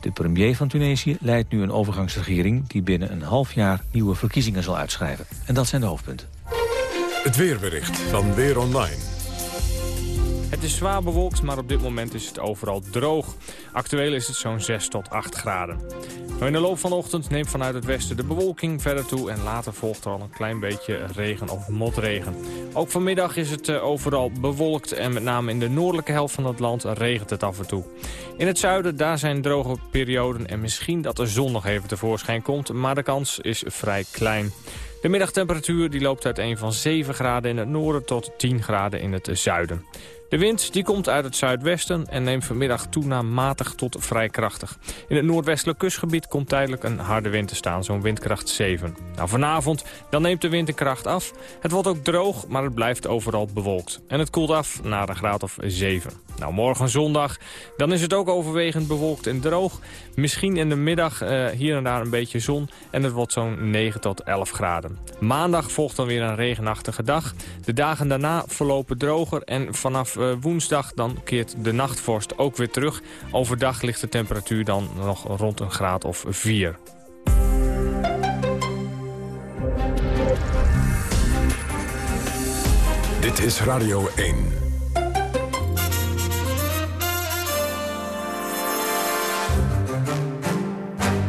De premier van Tunesië leidt nu een overgangsregering... die binnen een half jaar nieuwe verkiezingen zal uitschrijven. En dat zijn de hoofdpunten. Het weerbericht van Weer Online. Het is zwaar bewolkt, maar op dit moment is het overal droog. Actueel is het zo'n 6 tot 8 graden. In de loop van de ochtend neemt vanuit het westen de bewolking verder toe... en later volgt er al een klein beetje regen of motregen. Ook vanmiddag is het overal bewolkt en met name in de noordelijke helft van het land regent het af en toe. In het zuiden, daar zijn droge perioden en misschien dat de zon nog even tevoorschijn komt... maar de kans is vrij klein. De middagtemperatuur die loopt uiteen van 7 graden in het noorden tot 10 graden in het zuiden. De wind die komt uit het zuidwesten en neemt vanmiddag toe naar matig tot vrij krachtig. In het noordwestelijk kustgebied komt tijdelijk een harde wind te staan, zo'n windkracht 7. Nou, vanavond dan neemt de wind in kracht af. Het wordt ook droog, maar het blijft overal bewolkt. En het koelt af naar een graad of 7. Nou, morgen zondag, dan is het ook overwegend bewolkt en droog. Misschien in de middag uh, hier en daar een beetje zon en het wordt zo'n 9 tot 11 graden. Maandag volgt dan weer een regenachtige dag. De dagen daarna verlopen droger en vanaf uh, woensdag dan keert de nachtvorst ook weer terug. Overdag ligt de temperatuur dan nog rond een graad of 4. Dit is Radio 1.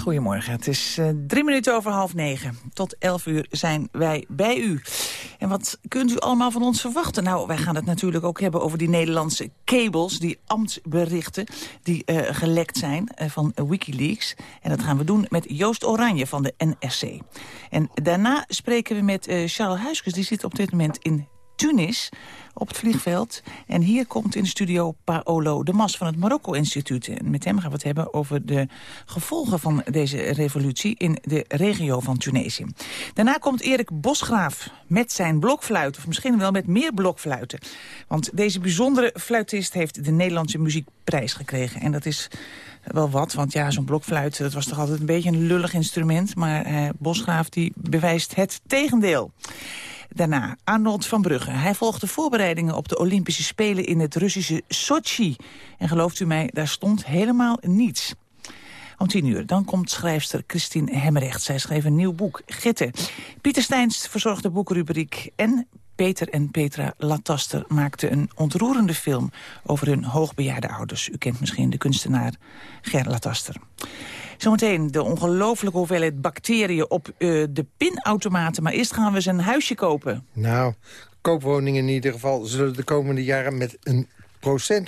Goedemorgen, het is uh, drie minuten over half negen. Tot elf uur zijn wij bij u. En wat kunt u allemaal van ons verwachten? Nou, wij gaan het natuurlijk ook hebben over die Nederlandse cables... die ambtsberichten die uh, gelekt zijn uh, van Wikileaks. En dat gaan we doen met Joost Oranje van de NRC. En daarna spreken we met Charles Huiskes, die zit op dit moment in Tunis op het vliegveld. En hier komt in de studio Paolo de Mas van het Marokko-instituut. En met hem gaan we het hebben over de gevolgen van deze revolutie... in de regio van Tunesië. Daarna komt Erik Bosgraaf met zijn blokfluit. Of misschien wel met meer blokfluiten. Want deze bijzondere fluitist heeft de Nederlandse muziekprijs gekregen. En dat is wel wat, want ja, zo'n blokfluit... dat was toch altijd een beetje een lullig instrument. Maar eh, Bosgraaf die bewijst het tegendeel. Daarna Arnold van Brugge. Hij volgt de voorbereidingen op de Olympische Spelen in het Russische Sochi. En gelooft u mij, daar stond helemaal niets. Om tien uur, dan komt schrijfster Christine Hemrecht. Zij schreef een nieuw boek, Gitten. Pieter Steins verzorgde de boekrubriek en Peter en Petra Lataster maakten een ontroerende film over hun hoogbejaarde ouders. U kent misschien de kunstenaar Ger Lataster. Zometeen de ongelofelijke hoeveelheid bacteriën op uh, de pinautomaten. Maar eerst gaan we zijn huisje kopen. Nou, koopwoningen in ieder geval zullen de komende jaren met een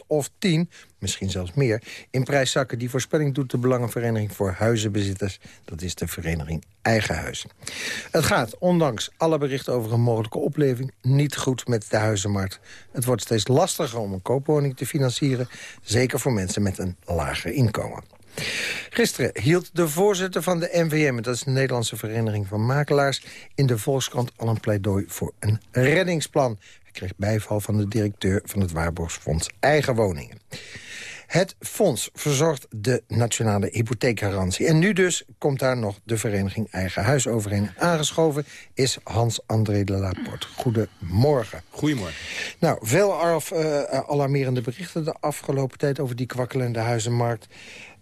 of 10, misschien zelfs meer, in prijs zakken. Die voorspelling doet de Belangenvereniging voor Huizenbezitters. Dat is de vereniging Eigen Huis. Het gaat, ondanks alle berichten over een mogelijke opleving... niet goed met de huizenmarkt. Het wordt steeds lastiger om een koopwoning te financieren. Zeker voor mensen met een lager inkomen. Gisteren hield de voorzitter van de NVM... dat is de Nederlandse Vereniging van Makelaars... in de Volkskrant al een pleidooi voor een reddingsplan. Kreeg bijval van de directeur van het Waarborgsfonds Eigen Woningen. Het fonds verzorgt de nationale hypotheekgarantie. En nu dus komt daar nog de vereniging Eigen Huis overheen. Aangeschoven is Hans-André de Laporte. Goedemorgen. Goedemorgen. Nou, veel uh, alarmerende berichten de afgelopen tijd... over die kwakkelende huizenmarkt.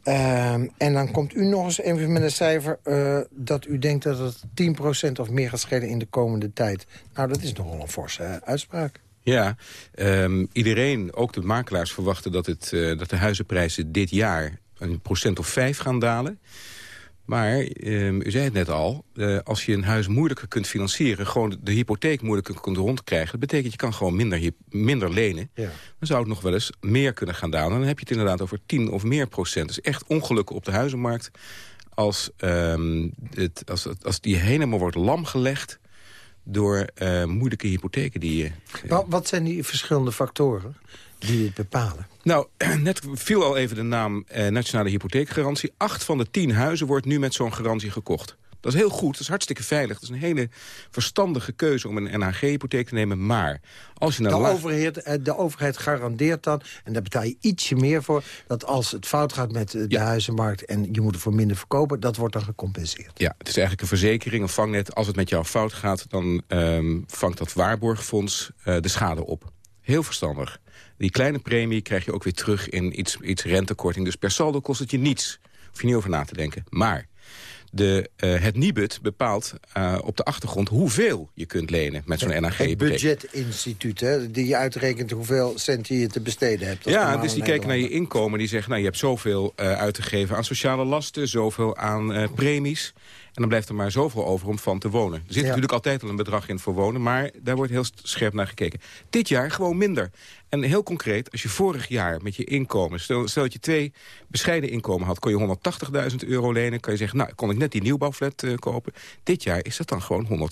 Ehm, en dan komt u nog eens even met een cijfer... Uh, dat u denkt dat het 10% of meer gaat schelen in de komende tijd. Nou, dat is nogal een forse uitspraak. Ja, um, iedereen, ook de makelaars, verwachten dat, het, uh, dat de huizenprijzen dit jaar een procent of vijf gaan dalen. Maar, um, u zei het net al, uh, als je een huis moeilijker kunt financieren... gewoon de hypotheek moeilijker kunt rondkrijgen... dat betekent je kan gewoon minder, minder lenen. Ja. Dan zou het nog wel eens meer kunnen gaan dalen. dan heb je het inderdaad over 10 of meer procent. Dus echt ongelukken op de huizenmarkt. Als, um, het, als, als die helemaal wordt lamgelegd door uh, moeilijke hypotheken die je... Uh... Wat zijn die verschillende factoren die het bepalen? Nou, net viel al even de naam uh, Nationale Hypotheekgarantie. Acht van de tien huizen wordt nu met zo'n garantie gekocht. Dat is heel goed, dat is hartstikke veilig. Dat is een hele verstandige keuze om een NHG-hypotheek te nemen. Maar als je de, overheid, de overheid garandeert dan, en daar betaal je ietsje meer voor... dat als het fout gaat met de huizenmarkt en je moet er voor minder verkopen... dat wordt dan gecompenseerd. Ja, het is eigenlijk een verzekering, een vangnet. Als het met jou fout gaat, dan um, vangt dat waarborgfonds uh, de schade op. Heel verstandig. Die kleine premie krijg je ook weer terug in iets, iets rentekorting. Dus per saldo kost het je niets. Hoef je niet over na te denken. Maar de, uh, het Nibud bepaalt uh, op de achtergrond hoeveel je kunt lenen met zo'n NAG. Het budgetinstituut, hè, die je uitrekent hoeveel cent je te besteden hebt. Ja, dus die kijken naar je inkomen. Die zeggen, nou, je hebt zoveel uh, uit te geven aan sociale lasten, zoveel aan premies. En dan blijft er maar zoveel over om van te wonen. Er zit ja. natuurlijk altijd al een bedrag in voor wonen... maar daar wordt heel scherp naar gekeken. Dit jaar gewoon minder. En heel concreet, als je vorig jaar met je inkomen... stel, stel dat je twee bescheiden inkomen had... kon je 180.000 euro lenen. kan je zeggen, nou, kon ik net die nieuwbouwflat uh, kopen. Dit jaar is dat dan gewoon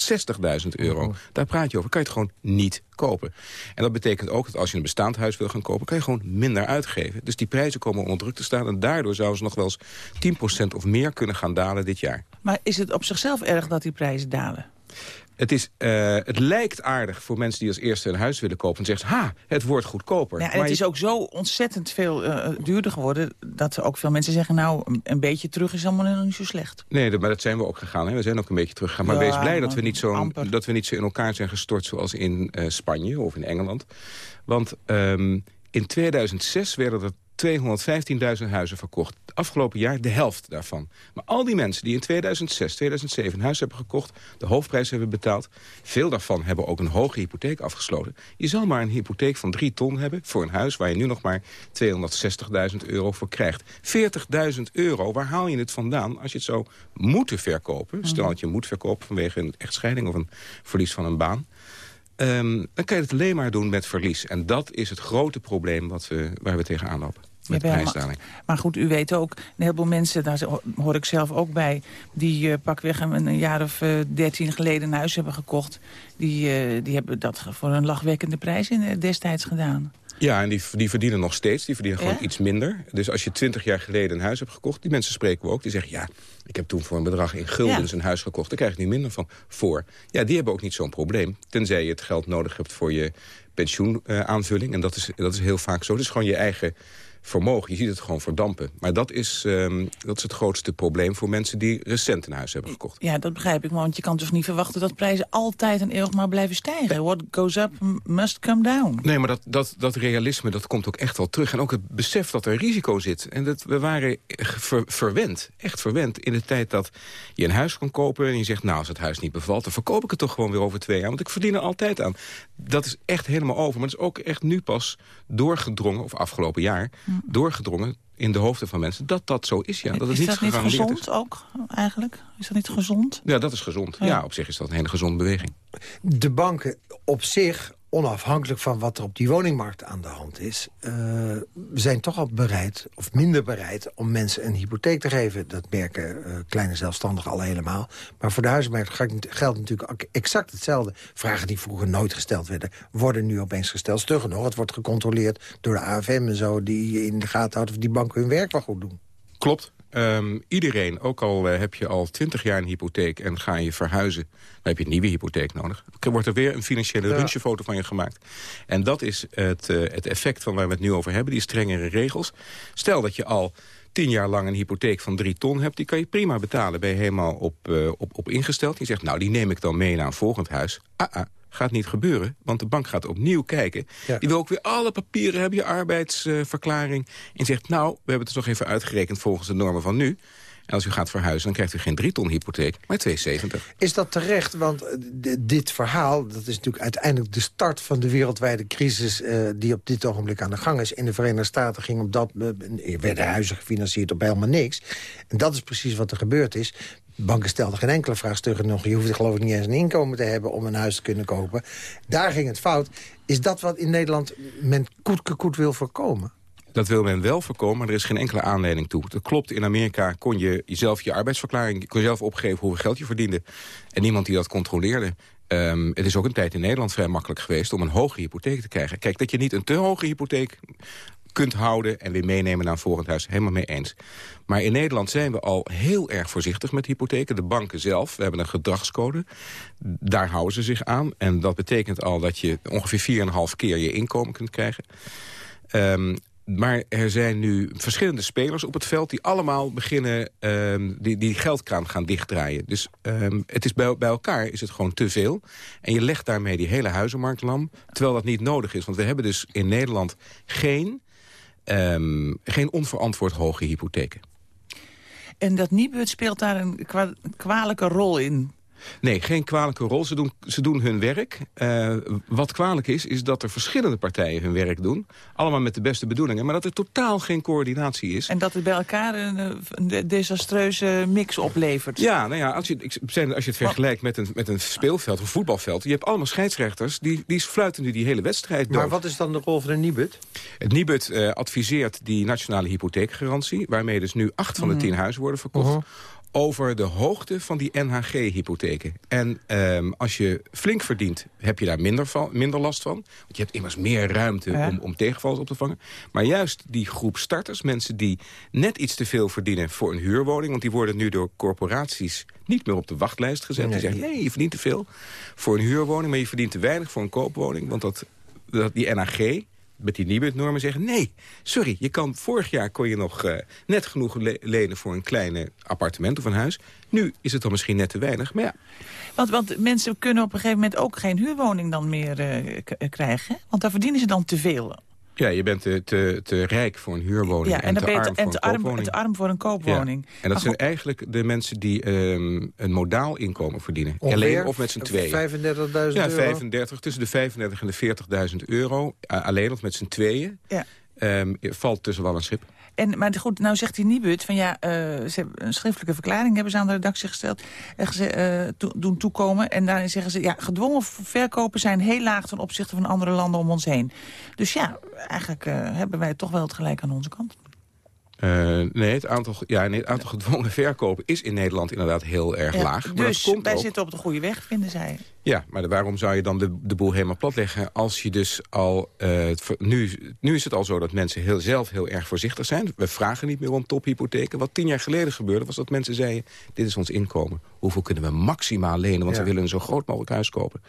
160.000 euro. Oh. Daar praat je over. Kan je het gewoon niet kopen. En dat betekent ook dat als je een bestaand huis wil gaan kopen... kan je gewoon minder uitgeven. Dus die prijzen komen onder druk te staan. En daardoor zouden ze nog wel eens 10% of meer kunnen gaan dalen dit jaar. Maar is het op zichzelf erg dat die prijzen dalen? Het, is, uh, het lijkt aardig voor mensen die als eerste een huis willen kopen. En zeggen ha, het wordt goedkoper. Ja, en het is ook zo ontzettend veel uh, duurder geworden... dat ook veel mensen zeggen, nou, een beetje terug is allemaal nog niet zo slecht. Nee, maar dat zijn we ook gegaan. Hè. We zijn ook een beetje teruggegaan. Maar ja, wees blij dat we, niet zo, dat we niet zo in elkaar zijn gestort... zoals in uh, Spanje of in Engeland. Want um, in 2006 werden er 215.000 huizen verkocht. Afgelopen jaar de helft daarvan. Maar al die mensen die in 2006, 2007 een huis hebben gekocht... de hoofdprijs hebben betaald... veel daarvan hebben ook een hoge hypotheek afgesloten. Je zal maar een hypotheek van 3 ton hebben... voor een huis waar je nu nog maar 260.000 euro voor krijgt. 40.000 euro, waar haal je het vandaan als je het zou moeten verkopen? Stel dat je moet verkopen vanwege een echtscheiding... of een verlies van een baan. Um, dan kan je het alleen maar doen met verlies. En dat is het grote probleem wat we, waar we tegenaan lopen. Met prijsdaling. Maar, maar goed, u weet ook, een heleboel mensen, daar hoor ik zelf ook bij... die uh, pakweg een, een jaar of uh, dertien geleden een huis hebben gekocht... Die, uh, die hebben dat voor een lachwekkende prijs in, destijds gedaan. Ja, en die, die verdienen nog steeds. Die verdienen gewoon ja? iets minder. Dus als je twintig jaar geleden een huis hebt gekocht... die mensen spreken we ook, die zeggen... ja, ik heb toen voor een bedrag in guldens ja. een huis gekocht. Daar krijg je nu minder van voor. Ja, die hebben ook niet zo'n probleem. Tenzij je het geld nodig hebt voor je pensioenaanvulling. En dat is, dat is heel vaak zo. Dus gewoon je eigen vermogen. Je ziet het gewoon verdampen. Maar dat is, um, dat is het grootste probleem voor mensen die recent een huis hebben gekocht. Ja, dat begrijp ik. Want je kan toch niet verwachten dat prijzen altijd en eeuwig maar blijven stijgen. What goes up must come down. Nee, maar dat, dat, dat realisme dat komt ook echt wel terug. En ook het besef dat er risico zit. En dat we waren ver, verwend, echt verwend, in de tijd dat je een huis kon kopen... en je zegt, nou, als het huis niet bevalt, dan verkoop ik het toch gewoon weer over twee jaar. Want ik verdien er altijd aan. Dat is echt helemaal over. Maar het is ook echt nu pas doorgedrongen, of afgelopen jaar... Hm doorgedrongen in de hoofden van mensen dat dat zo is. Ja, dat het is niet dat niet gezond is. ook, eigenlijk? Is dat niet gezond? Ja, dat is gezond. Ja, ja op zich is dat een hele gezonde beweging. De banken op zich onafhankelijk van wat er op die woningmarkt aan de hand is... Uh, zijn toch al bereid, of minder bereid, om mensen een hypotheek te geven. Dat merken uh, kleine zelfstandigen al helemaal. Maar voor de huizenmarkt geldt natuurlijk exact hetzelfde. Vragen die vroeger nooit gesteld werden, worden nu opeens gesteld. Stugger nog, het wordt gecontroleerd door de AFM en zo... die in de gaten houdt of die banken hun werk wel goed doen. Klopt. Um, iedereen, ook al uh, heb je al twintig jaar een hypotheek en ga je verhuizen... dan heb je een nieuwe hypotheek nodig. Dan wordt er weer een financiële ja. foto van je gemaakt. En dat is het, uh, het effect van waar we het nu over hebben, die strengere regels. Stel dat je al tien jaar lang een hypotheek van drie ton hebt... die kan je prima betalen, ben je helemaal op, uh, op, op ingesteld. Je zegt, nou, die neem ik dan mee naar een volgend huis. Ah, ah. Gaat niet gebeuren, want de bank gaat opnieuw kijken. Ja. Die wil ook weer alle papieren hebben, je arbeidsverklaring. En zegt, nou, we hebben het toch even uitgerekend volgens de normen van nu. En als u gaat verhuizen, dan krijgt u geen 3 ton hypotheek, maar 2,70. Is dat terecht? Want dit verhaal, dat is natuurlijk uiteindelijk de start van de wereldwijde crisis... Uh, die op dit ogenblik aan de gang is. In de Verenigde Staten ging op dat, uh, werden huizen gefinancierd op helemaal niks. En dat is precies wat er gebeurd is. Banken stelden geen enkele vraag nog. Je hoeft geloof ik niet eens een inkomen te hebben om een huis te kunnen kopen. Daar ging het fout. Is dat wat in Nederland men koet wil voorkomen? Dat wil men wel voorkomen, maar er is geen enkele aanleiding toe. Dat klopt, in Amerika kon je jezelf je arbeidsverklaring... kon je zelf opgeven hoeveel geld je verdiende. En niemand die dat controleerde. Um, het is ook een tijd in Nederland vrij makkelijk geweest... om een hoge hypotheek te krijgen. Kijk, dat je niet een te hoge hypotheek kunt houden en weer meenemen naar een volgend huis. Helemaal mee eens. Maar in Nederland zijn we al heel erg voorzichtig met hypotheken. De banken zelf, we hebben een gedragscode. Daar houden ze zich aan. En dat betekent al dat je ongeveer 4,5 keer je inkomen kunt krijgen. Um, maar er zijn nu verschillende spelers op het veld... die allemaal beginnen um, die, die geldkraan gaan dichtdraaien. Dus um, het is bij, bij elkaar is het gewoon te veel. En je legt daarmee die hele huizenmarkt lam. Terwijl dat niet nodig is. Want we hebben dus in Nederland geen, um, geen onverantwoord hoge hypotheken. En dat Nibud speelt daar een kwa kwalijke rol in. Nee, geen kwalijke rol. Ze doen, ze doen hun werk. Uh, wat kwalijk is, is dat er verschillende partijen hun werk doen. Allemaal met de beste bedoelingen. Maar dat er totaal geen coördinatie is. En dat het bij elkaar een, een desastreuze mix oplevert. Ja, nou ja, als je, als je het vergelijkt met een, met een speelveld, een voetbalveld. Je hebt allemaal scheidsrechters, die, die fluiten nu die hele wedstrijd door. Maar wat is dan de rol van de Nibud? Het Nibud uh, adviseert die nationale hypotheekgarantie. Waarmee dus nu acht van de tien huizen worden verkocht. Uh -huh over de hoogte van die NHG-hypotheken. En um, als je flink verdient, heb je daar minder, van, minder last van. Want je hebt immers meer ruimte ja. om, om tegenvallers op te vangen. Maar juist die groep starters, mensen die net iets te veel verdienen voor een huurwoning... want die worden nu door corporaties niet meer op de wachtlijst gezet. Nee, die zeggen, nee, je verdient te veel voor een huurwoning... maar je verdient te weinig voor een koopwoning. Want dat, dat die NHG, met die Nibud-normen zeggen... nee, sorry, je kan, vorig jaar kon je nog uh, net genoeg le lenen... voor een kleine appartement of een huis. Nu is het dan misschien net te weinig, maar ja. Want, want mensen kunnen op een gegeven moment ook geen huurwoning dan meer uh, krijgen. Want daar verdienen ze dan te veel. Ja, je bent te, te, te rijk voor een huurwoning ja, en, en te, arm, en te, arm, te arm voor een koopwoning. Ja. En dat zijn eigenlijk de mensen die um, een modaal inkomen verdienen. Ongeveer alleen of met z'n tweeën. 35.000 euro? Ja, 35, tussen de 35 en de 40.000 euro. alleen of met z'n tweeën. Ja. Um, valt tussen wel een schip. En, maar goed, nou zegt die Nibud van ja, uh, ze hebben een schriftelijke verklaring hebben ze aan de redactie gesteld, uh, to, doen toekomen. En daarin zeggen ze, ja, gedwongen verkopen zijn heel laag ten opzichte van andere landen om ons heen. Dus ja, eigenlijk hebben wij toch wel het gelijk aan onze kant. Uh, nee, het aantal, ja, nee, het aantal gedwongen verkopen is in Nederland inderdaad heel erg ja, laag. Maar dus komt wij ook... zitten op de goede weg, vinden zij. Ja, maar de, waarom zou je dan de, de boel helemaal platleggen... als je dus al... Uh, nu, nu is het al zo dat mensen heel, zelf heel erg voorzichtig zijn. We vragen niet meer om tophypotheken. Wat tien jaar geleden gebeurde was dat mensen zeiden... dit is ons inkomen. Hoeveel kunnen we maximaal lenen? Want ja. we willen een zo groot mogelijk huis kopen.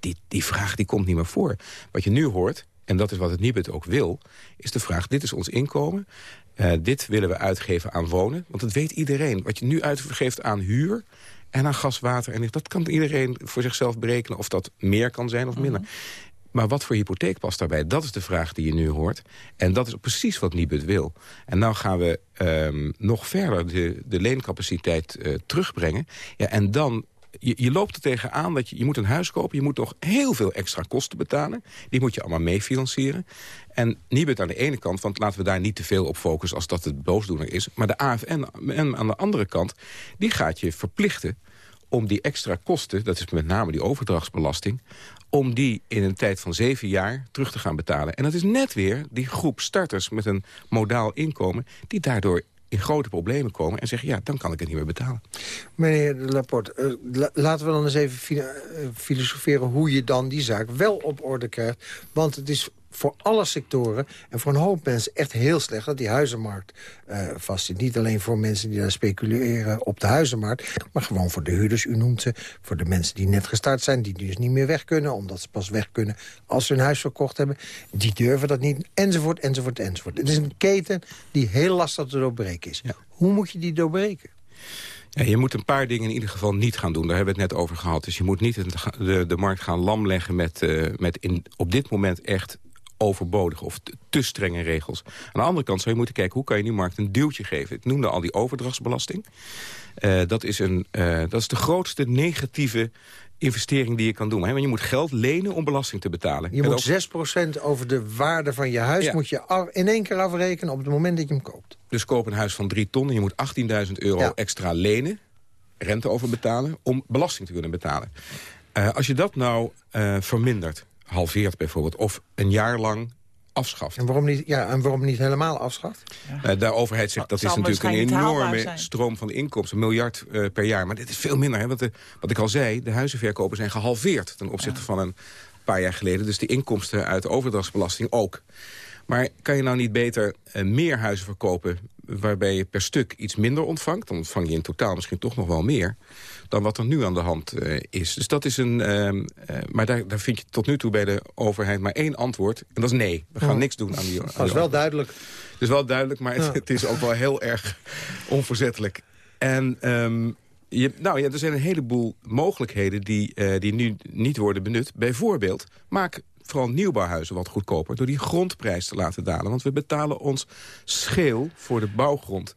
Die, die vraag die komt niet meer voor. Wat je nu hoort, en dat is wat het Nibud ook wil... is de vraag, dit is ons inkomen. Uh, dit willen we uitgeven aan wonen. Want dat weet iedereen. Wat je nu uitgeeft aan huur en aan gas, water en licht... dat kan iedereen voor zichzelf berekenen of dat meer kan zijn of minder. Mm -hmm. Maar wat voor hypotheek past daarbij? Dat is de vraag die je nu hoort. En dat is precies wat Nibud wil. En nou gaan we um, nog verder de, de leencapaciteit uh, terugbrengen. Ja, en dan je, je, loopt er tegenaan dat je, je moet een huis kopen... je moet nog heel veel extra kosten betalen. Die moet je allemaal meefinancieren. En Nibud aan de ene kant, want laten we daar niet te veel op focussen... als dat het boosdoener is. Maar de AFN aan de andere kant, die gaat je verplichten om die extra kosten, dat is met name die overdrachtsbelasting... om die in een tijd van zeven jaar terug te gaan betalen. En dat is net weer die groep starters met een modaal inkomen... die daardoor grote problemen komen en zeggen... ja, dan kan ik het niet meer betalen. Meneer Laporte, uh, laten we dan eens even uh, filosoferen... hoe je dan die zaak wel op orde krijgt. Want het is voor alle sectoren en voor een hoop mensen echt heel slecht... dat die huizenmarkt uh, vastzit. Niet alleen voor mensen die daar speculeren op de huizenmarkt... maar gewoon voor de huurders, u noemt ze. Voor de mensen die net gestart zijn, die dus niet meer weg kunnen... omdat ze pas weg kunnen als ze hun huis verkocht hebben. Die durven dat niet, enzovoort, enzovoort, enzovoort. Het is een keten die heel lastig te doorbreken is. Hoe moet je die doorbreken? Ja, je moet een paar dingen in ieder geval niet gaan doen. Daar hebben we het net over gehad. Dus je moet niet de, de markt gaan lamleggen met, uh, met in, op dit moment echt overbodig of te strenge regels. Aan de andere kant zou je moeten kijken... hoe kan je die markt een duwtje geven. Ik noemde al die overdrachtsbelasting. Uh, dat, is een, uh, dat is de grootste negatieve investering die je kan doen. Hè? Want je moet geld lenen om belasting te betalen. Je moet ook... 6% over de waarde van je huis ja. moet je in één keer afrekenen op het moment dat je hem koopt. Dus koop een huis van 3 ton en je moet 18.000 euro ja. extra lenen, rente over betalen, om belasting te kunnen betalen. Uh, als je dat nou vermindert, halveert bijvoorbeeld... of een jaar lang afschaft. En waarom niet, ja, en waarom niet helemaal afschaft? Ja. Uh, de overheid zegt dat is natuurlijk een enorme stroom van inkomsten. Een miljard uh, per jaar. Maar dit is veel minder. Hè? Want de, wat ik al zei, de huizenverkopen zijn gehalveerd... ten opzichte ja. van een paar jaar geleden. Dus die inkomsten uit de overdrachtsbelasting ook. Maar kan je nou niet beter uh, meer huizen verkopen... waarbij je per stuk iets minder ontvangt? Dan ontvang je in totaal misschien toch nog wel meer dan wat er nu aan de hand uh, is. Dus dat is een... Uh, uh, maar daar, daar vind je tot nu toe bij de overheid maar één antwoord. En dat is nee. We gaan niks doen aan die... Aan dat is wel duidelijk. Het is wel duidelijk, maar het, ja. het is ook wel heel erg onverzettelijk. En... Um, je, nou ja, er zijn een heleboel mogelijkheden die, uh, die nu niet worden benut. Bijvoorbeeld, maak vooral nieuwbouwhuizen wat goedkoper... door die grondprijs te laten dalen. Want we betalen ons scheel voor de bouwgrond.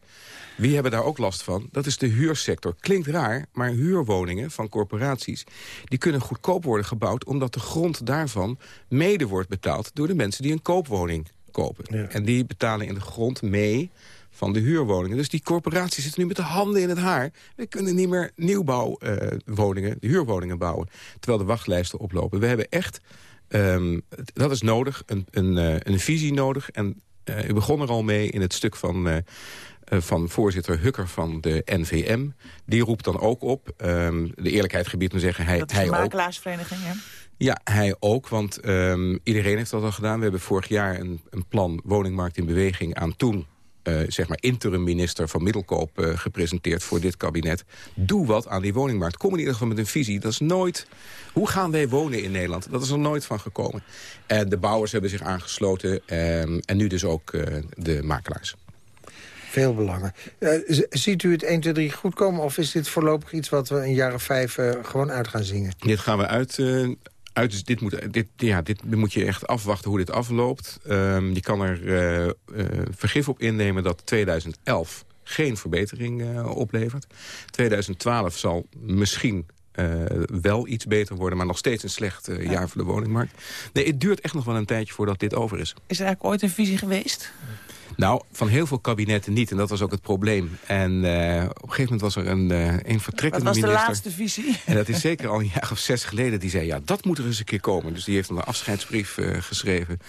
Wie hebben daar ook last van? Dat is de huursector. Klinkt raar, maar huurwoningen van corporaties... die kunnen goedkoop worden gebouwd... omdat de grond daarvan mede wordt betaald... door de mensen die een koopwoning kopen. Ja. En die betalen in de grond mee van de huurwoningen. Dus die corporaties zitten nu met de handen in het haar. We kunnen niet meer nieuwbouwwoningen, uh, huurwoningen bouwen... terwijl de wachtlijsten oplopen. We hebben echt, um, dat is nodig, een, een, uh, een visie nodig... en u begon er al mee in het stuk van uh, van voorzitter Hukker van de NVM. Die roept dan ook op, um, de eerlijkheid gebied te zeggen... Hij, dat is hij de makelaarsvereniging, hè? Ja, hij ook, want um, iedereen heeft dat al gedaan. We hebben vorig jaar een, een plan Woningmarkt in Beweging aan toen... Uh, zeg maar interim minister van Middelkoop uh, gepresenteerd voor dit kabinet. Doe wat aan die woningmarkt. Kom in ieder geval met een visie. Dat is nooit... Hoe gaan wij wonen in Nederland? Dat is er nooit van gekomen. En de bouwers hebben zich aangesloten. Um, en nu dus ook uh, de makelaars. Veel belangen. Ziet u het 1, 2, 3 goed komen? Of is dit voorlopig iets wat we of vijf uh, gewoon uit gaan zingen? Dit gaan we uit... Uit dus dit, moet, dit, ja, dit moet je echt afwachten hoe dit afloopt. Um, je kan er vergif op innemen dat 2011 geen verbetering oplevert. 2012 zal misschien uh, wel iets beter worden... maar nog steeds een slecht uh, ja. jaar voor de woningmarkt. Nee, het duurt echt nog wel een tijdje voordat dit over is. Is er eigenlijk ooit een visie geweest? Nou, van heel veel kabinetten niet. En dat was ook het probleem. En uh, op een gegeven moment was er een, uh, een vertrekkende Wat was minister. de laatste visie? En dat is zeker al een jaar of zes geleden. Die zei, ja, dat moet er eens een keer komen. Dus die heeft een afscheidsbrief uh, geschreven.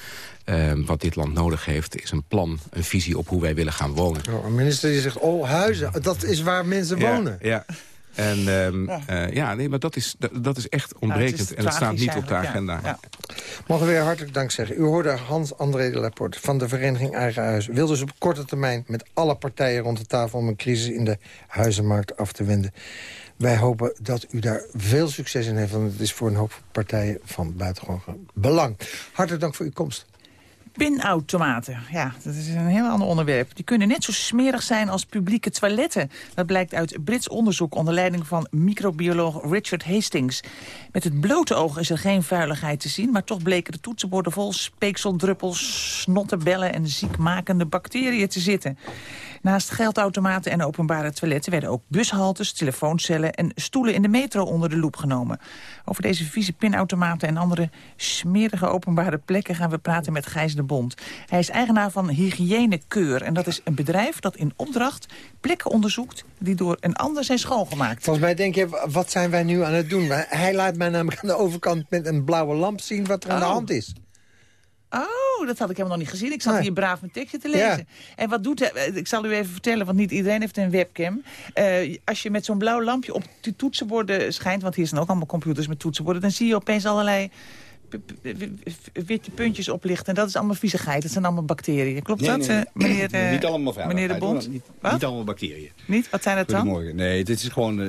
Um, wat dit land nodig heeft, is een plan, een visie op hoe wij willen gaan wonen. Oh, een minister die zegt, oh, huizen, dat is waar mensen ja, wonen. Ja, en um, ja. Uh, ja, nee, maar dat is, dat, dat is echt ontbrekend. Ja, het en het staat niet op de agenda. Ja. Ja. Mogen we weer hartelijk dank zeggen. U hoorde Hans-André de Laporte van de vereniging Eigen Huis. Wil dus op korte termijn met alle partijen rond de tafel... om een crisis in de huizenmarkt af te wenden. Wij hopen dat u daar veel succes in heeft. Want het is voor een hoop partijen van buitengewoon belang. Hartelijk dank voor uw komst. Pinautomaten, ja, dat is een heel ander onderwerp. Die kunnen net zo smerig zijn als publieke toiletten. Dat blijkt uit Brits onderzoek onder leiding van microbioloog Richard Hastings. Met het blote oog is er geen vuiligheid te zien... maar toch bleken de toetsenborden vol speekseldruppels, snottebellen... en ziekmakende bacteriën te zitten. Naast geldautomaten en openbare toiletten... werden ook bushaltes, telefooncellen en stoelen in de metro onder de loep genomen. Over deze vieze pinautomaten en andere smerige openbare plekken... gaan we praten met Gijs de Bond. Hij is eigenaar van Hygiënekeur. En dat is een bedrijf dat in opdracht plekken onderzoekt... die door een ander zijn schoongemaakt. Volgens mij denk je, wat zijn wij nu aan het doen? Hij laat mij namelijk aan de overkant met een blauwe lamp zien... wat er aan de Oh. hand is. Oh, dat had ik helemaal nog niet gezien. Ik zat hier braaf mijn tekstje te lezen. En wat doet hij? Ik zal u even vertellen, want niet iedereen heeft een webcam. Eh, als je met zo'n blauw lampje op de toetsenborden schijnt... want hier zijn ook allemaal computers met toetsenborden... dan zie je opeens allerlei witte puntjes oplichten. En dat is allemaal viezigheid. Dat zijn allemaal bacteriën. Klopt Nee, dat, nee, eh, meneer, eh, niet allemaal veilig. meneer de Bond? Niet, Wat? niet allemaal bacteriën. Niet? Wat zijn dat dan? Goedemorgen. Nee, dit is gewoon... eh,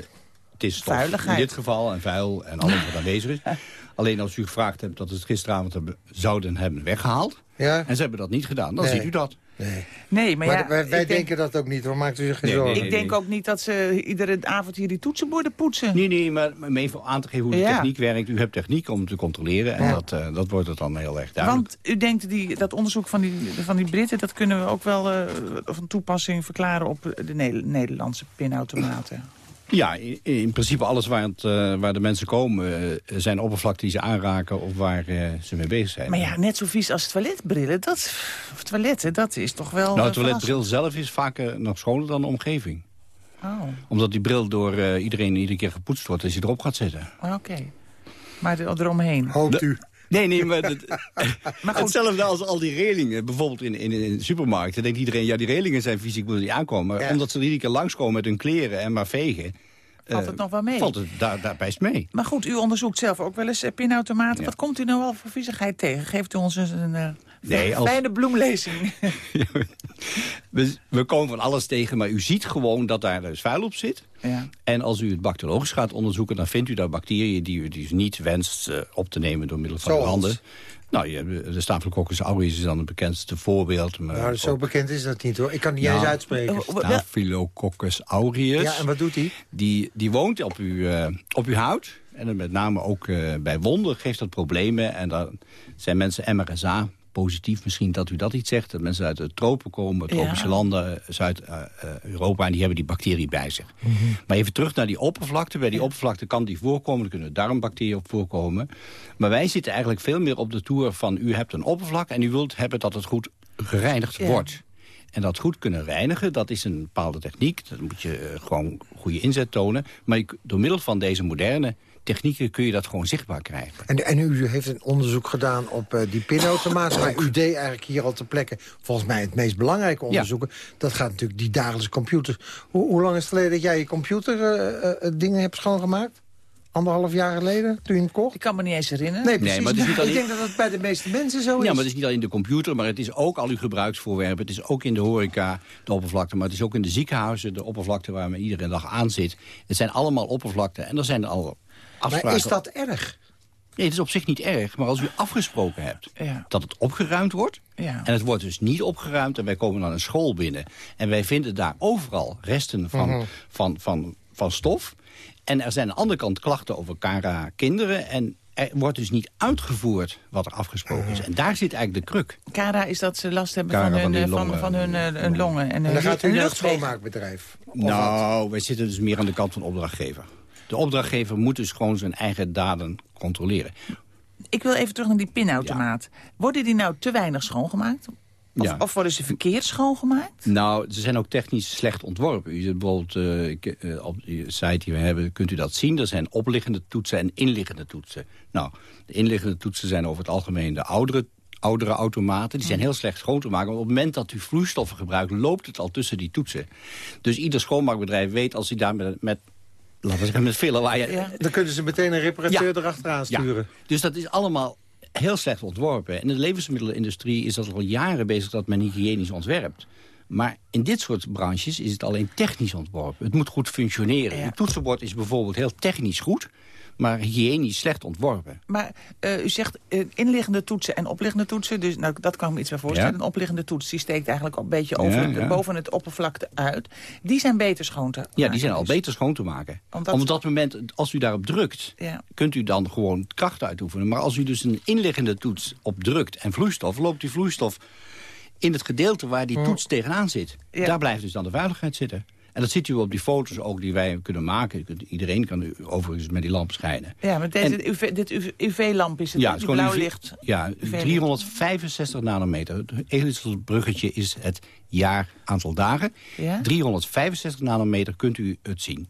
het is stof. Vuiligheid. In dit geval en vuil en alles wat aanwezig is. Alleen als u gevraagd hebt dat ze het gisteravond hebben, zouden hebben weggehaald... Ja. en ze hebben dat niet gedaan, dan Nee. ziet u dat. Nee, Nee, maar, maar ja, wij, wij ik denk- denken dat ook niet, hoor. Maakt u zich geen zorgen. nee, Ik denk ook niet dat ze iedere avond hier die toetsenborden poetsen. Nee, nee, maar om even aan te geven hoe de Ja. techniek werkt. U hebt techniek om te controleren en Ja. dat, eh, dat wordt het dan heel erg duidelijk. Want u denkt die, dat onderzoek van die, van die Britten... dat kunnen we ook wel eh, van toepassing verklaren op de Ne- Nederlandse pinautomaten. Ja, in, in principe alles waar, het, eh, waar de mensen komen... eh, zijn oppervlakten die ze aanraken of waar eh, ze mee bezig zijn. Maar ja, net zo vies als toiletbrillen, dat, of toiletten, dat is toch wel... nou, het toiletbril zelf is vaak nog schoner dan de omgeving. verrassend. Omdat die bril door eh, iedereen iedere keer gepoetst wordt als je erop gaat zitten. Oh, oké. Maar er- eromheen. Hoopt u. Nee, nee, maar, dat- Maar hetzelfde als al die relingen. Bijvoorbeeld in, in, in de supermarkt. Dan denkt iedereen, ja, die relingen zijn vies, ik moet er niet aankomen. Maar Ja. omdat ze er iedere keer langskomen met hun kleren en maar vegen... Valt eh, het nog wel mee? Valt het daar, daar best mee. Maar goed, u onderzoekt zelf ook wel eens eh, pinautomaten. Ja. Wat komt u nou al voor viezigheid tegen? Geeft u ons eens een eh, Nee, als- fijne bloemlezing. We, we komen van alles tegen, maar u ziet gewoon dat daar dus vuil op zit. ja. En als u het bacteriologisch gaat onderzoeken... dan vindt u daar bacteriën die u dus niet wenst eh, op te nemen door middel van uw handen. Nou, je, hebt de Staphylococcus aureus is dan het bekendste voorbeeld. Maar Nou, zo ook bekend is dat niet, hoor. Ik kan het niet Nou, eens uitspreken. Wel- Staphylococcus aureus. Ja, en wat doet hij? die, die woont op uw, eh, op uw huid. En dan met name ook eh, bij wonden geeft dat problemen. En dan zijn mensen MRSA positief misschien dat u dat iets zegt. Dat mensen uit de tropen komen, tropische Ja. landen, Zuid-Europa... en die hebben die bacterie bij zich. Mhm. Maar even terug naar die oppervlakte. Bij die oppervlakte kan die voorkomen, er kunnen darmbacteriën op voorkomen. Maar wij zitten eigenlijk veel meer op de toer van... u hebt een oppervlak en u wilt hebben dat het goed gereinigd Ja. wordt. En dat goed kunnen reinigen, dat is een bepaalde techniek. Dat moet je eh, gewoon goede inzet tonen. Maar door middel van deze moderne technieken kun je dat gewoon zichtbaar krijgen. En, en u heeft een onderzoek gedaan op eh, die pinautomaten. maar u deed eigenlijk hier al ter plekke... volgens mij het meest belangrijke onderzoeken. Dat gaat natuurlijk die dagelijkse computers. Hoe, hoe lang is het geleden dat jij je computer eh, eh, dingen hebt schoongemaakt? Anderhalf jaar geleden, toen je hem kocht? Ik kan me niet eens herinneren. Nee, precies. Nee, maar het is niet alleen- Ik denk dat het bij de meeste mensen zo is. Ja, maar het is niet alleen de computer, maar het is ook al uw gebruiksvoorwerpen. Het is ook in de horeca de oppervlakte, maar het is ook in de ziekenhuizen... de oppervlakte waar men iedere dag aan zit. Het zijn allemaal oppervlakten en er zijn al afspraken... maar is dat erg? Nee, het is op zich niet erg, maar als u afgesproken hebt... Ja. dat het opgeruimd wordt, Ja. en het wordt dus niet opgeruimd... en wij komen dan een school binnen en wij vinden daar overal resten van, Mhm. van, van, van stof... en er zijn aan de andere kant klachten over Kara kinderen... en er wordt dus niet uitgevoerd wat er afgesproken is. En daar zit eigenlijk de kruk. Kara is dat ze last hebben van hun, van eh, van, longen. van hun, eh, hun longen. En, En hun dan gaat u naar het schoonmaakbedrijf. Nou, wij zitten dus meer aan de kant van de opdrachtgever. De opdrachtgever moet dus gewoon zijn eigen daden controleren. Ik wil even terug naar die pinautomaat. Worden die nou te weinig schoongemaakt? Of, Ja. of worden ze verkeerd schoongemaakt? Nou, ze zijn ook technisch slecht ontworpen. U bijvoorbeeld eh, eh, op die site die we hebben, kunt u dat zien. Er zijn opliggende toetsen en inliggende toetsen. Nou, de inliggende toetsen zijn over het algemeen de oudere, oudere automaten. Die zijn heel slecht schoon te maken. Want op het moment dat u vloeistoffen gebruikt, loopt het al tussen die toetsen. Dus ieder schoonmaakbedrijf weet als hij daar met, met laten we zeggen, met veel lawaai... Ja. Dan kunnen ze meteen een reparateur Ja. erachteraan sturen. Dus dat is allemaal heel slecht ontworpen. En in de levensmiddelenindustrie is dat al jaren bezig dat men hygiënisch ontwerpt. Maar in dit soort branches is het alleen technisch ontworpen. Het moet goed functioneren. Ja. Het toetsenbord is bijvoorbeeld heel technisch goed... maar hygiënisch slecht ontworpen. Maar eh, u zegt eh, inliggende toetsen en opliggende toetsen. Dus nou, dat kan ik me iets bij voorstellen. Ja. Een opliggende toets die steekt eigenlijk al een beetje over Ja, ja. boven het oppervlakte uit. Die zijn beter schoon te Ja, maken die zijn al dus. beter schoon te maken. Omdat- Op dat moment, als u daarop drukt... Ja. kunt u dan gewoon kracht uitoefenen. Maar als u dus een inliggende toets op drukt en vloeistof... loopt die vloeistof in het gedeelte waar die toets tegenaan zit. Ja. Daar blijft dus dan de veiligheid zitten. En dat ziet u op die foto's ook die wij kunnen maken. Iedereen kan u overigens met die lamp schijnen. Ja, maar deze, En- UV, dit UV-lamp is het, Ja, het blauw UV licht. Ja, UV-licht. 365 nanometer. Het Egelensbruggetje is het jaar aantal dagen. Ja? 365 nanometer kunt u het zien.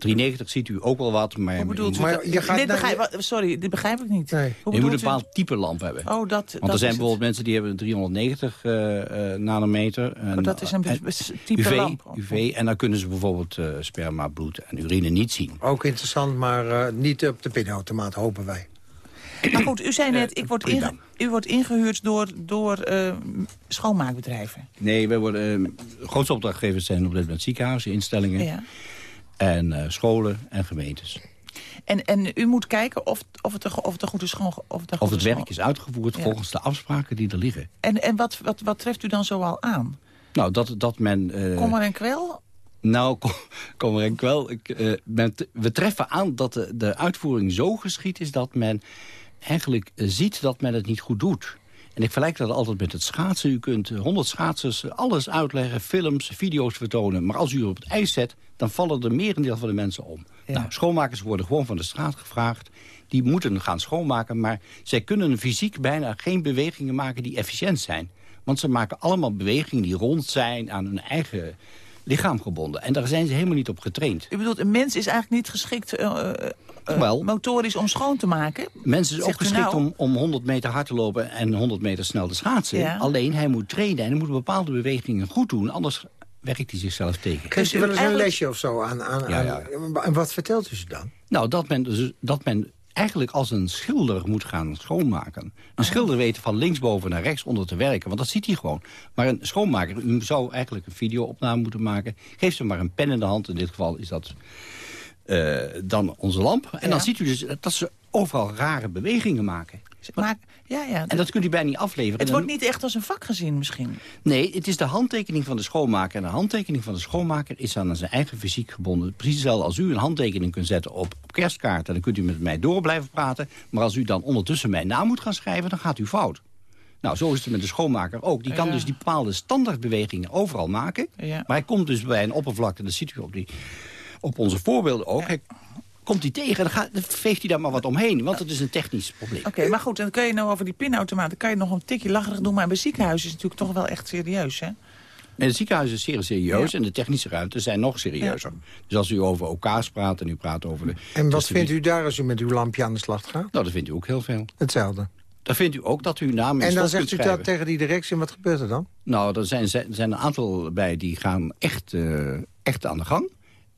390 ziet u ook wel wat, maar... Hoe bedoelt u Maar dat? je gaat dit naar- begrijp, wat- sorry, dit begrijp ik niet. Hoe je moet een bepaald type lamp hebben. Oh, dat, Want dat er zijn het. bijvoorbeeld mensen die hebben 390 eh, eh, nanometer. En, Oh, dat is een en type UV, lamp. UV, en dan kunnen ze bijvoorbeeld eh, sperma, bloed en urine niet zien. Ook interessant, maar eh, niet op de pinautomaat, hopen wij. Maar goed, u zei net, ik word inge- u wordt ingehuurd door, door eh, schoonmaakbedrijven. Nee, wij worden, grootste opdrachtgevers zijn op dit moment ziekenhuizen, instellingen... Ja. En eh, scholen en gemeentes. En, en u moet kijken of, of, het, er, of het goed is schoon... Of het, er Of goed het werk is uitgevoerd Ja. volgens de afspraken die er liggen. En, en wat, wat, wat treft u dan zoal aan? Nou, dat, dat men... eh, Kommer en kwel? Nou, kom, kom er en kwel. Ik, men t- we treffen aan dat de, de uitvoering zo geschied is... dat men eigenlijk ziet dat men het niet goed doet. En ik vergelijk dat altijd met het schaatsen. U kunt eh, 100 schaatsers alles uitleggen, films, video's vertonen. Maar als u op het ijs zet, dan vallen er merendeel van de mensen om. Nou, schoonmakers worden gewoon van de straat gevraagd. Die moeten gaan schoonmaken, maar zij kunnen fysiek bijna geen bewegingen maken die efficiënt zijn. Want ze maken allemaal bewegingen die rond zijn aan hun eigen lichaam gebonden. En daar zijn ze helemaal niet op getraind. U bedoelt, een mens is eigenlijk niet geschikt eh, eh, Wel. motorisch om schoon te maken? Mensen is ook geschikt nou? om, om 100 meter hard te lopen en 100 meter snel te schaatsen. Ja. Alleen hij moet trainen en hij moet bepaalde bewegingen goed doen. Anders werkt hij zichzelf tegen. Geeft u wel eens een lesje of zo aan? aan, Ja, aan- ja. En wat vertelt u ze dan? Nou, dat men, dus, dat men eigenlijk als een schilder moet gaan schoonmaken. Een schilder weet van linksboven naar rechts onder te werken, want dat ziet hij gewoon. Maar een schoonmaker u zou eigenlijk een videoopname moeten maken. Geef ze maar een pen in de hand, in dit geval is dat eh, dan onze lamp. En Ja. dan ziet u dus dat ze overal rare bewegingen maken. Maar, ja, ja. En dat kunt u bijna niet afleveren. Het wordt niet echt als een vak gezien misschien. Nee, het is de handtekening van de schoonmaker. En de handtekening van de schoonmaker is aan zijn eigen fysiek gebonden. Precies hetzelfde als u een handtekening kunt zetten op, op kerstkaarten. Dan kunt u met mij door blijven praten. Maar als u dan ondertussen mijn naam moet gaan schrijven, dan gaat u fout. Nou, zo is het met de schoonmaker ook. Die kan Ja. dus die bepaalde standaardbewegingen overal maken. Ja. Maar hij komt dus bij een oppervlakte, dat ziet u op, die, op onze voorbeelden ook. Hij komt hij tegen, dan, gaat, dan veegt hij daar maar wat omheen. Want het is een technisch probleem. Oké, maar goed, dan kun je nou over die pinautomaten... kan je nog een tikje lacherig doen, maar bij ziekenhuizen is het natuurlijk toch wel echt serieus, hè? En het ziekenhuis is zeer serieus en de technische ruimtes zijn nog serieuzer. Dus als u over elkaars praat en u praat over de... En wat vindt u daar als u met uw lampje aan de slag gaat? Nou, dat vindt u ook heel veel. Hetzelfde. Dan vindt u ook dat u naam en En dan zegt u dat tegen die directie en wat gebeurt er dan? Nou, er zijn, zijn een aantal bij die gaan echt, eh, echt aan de gang.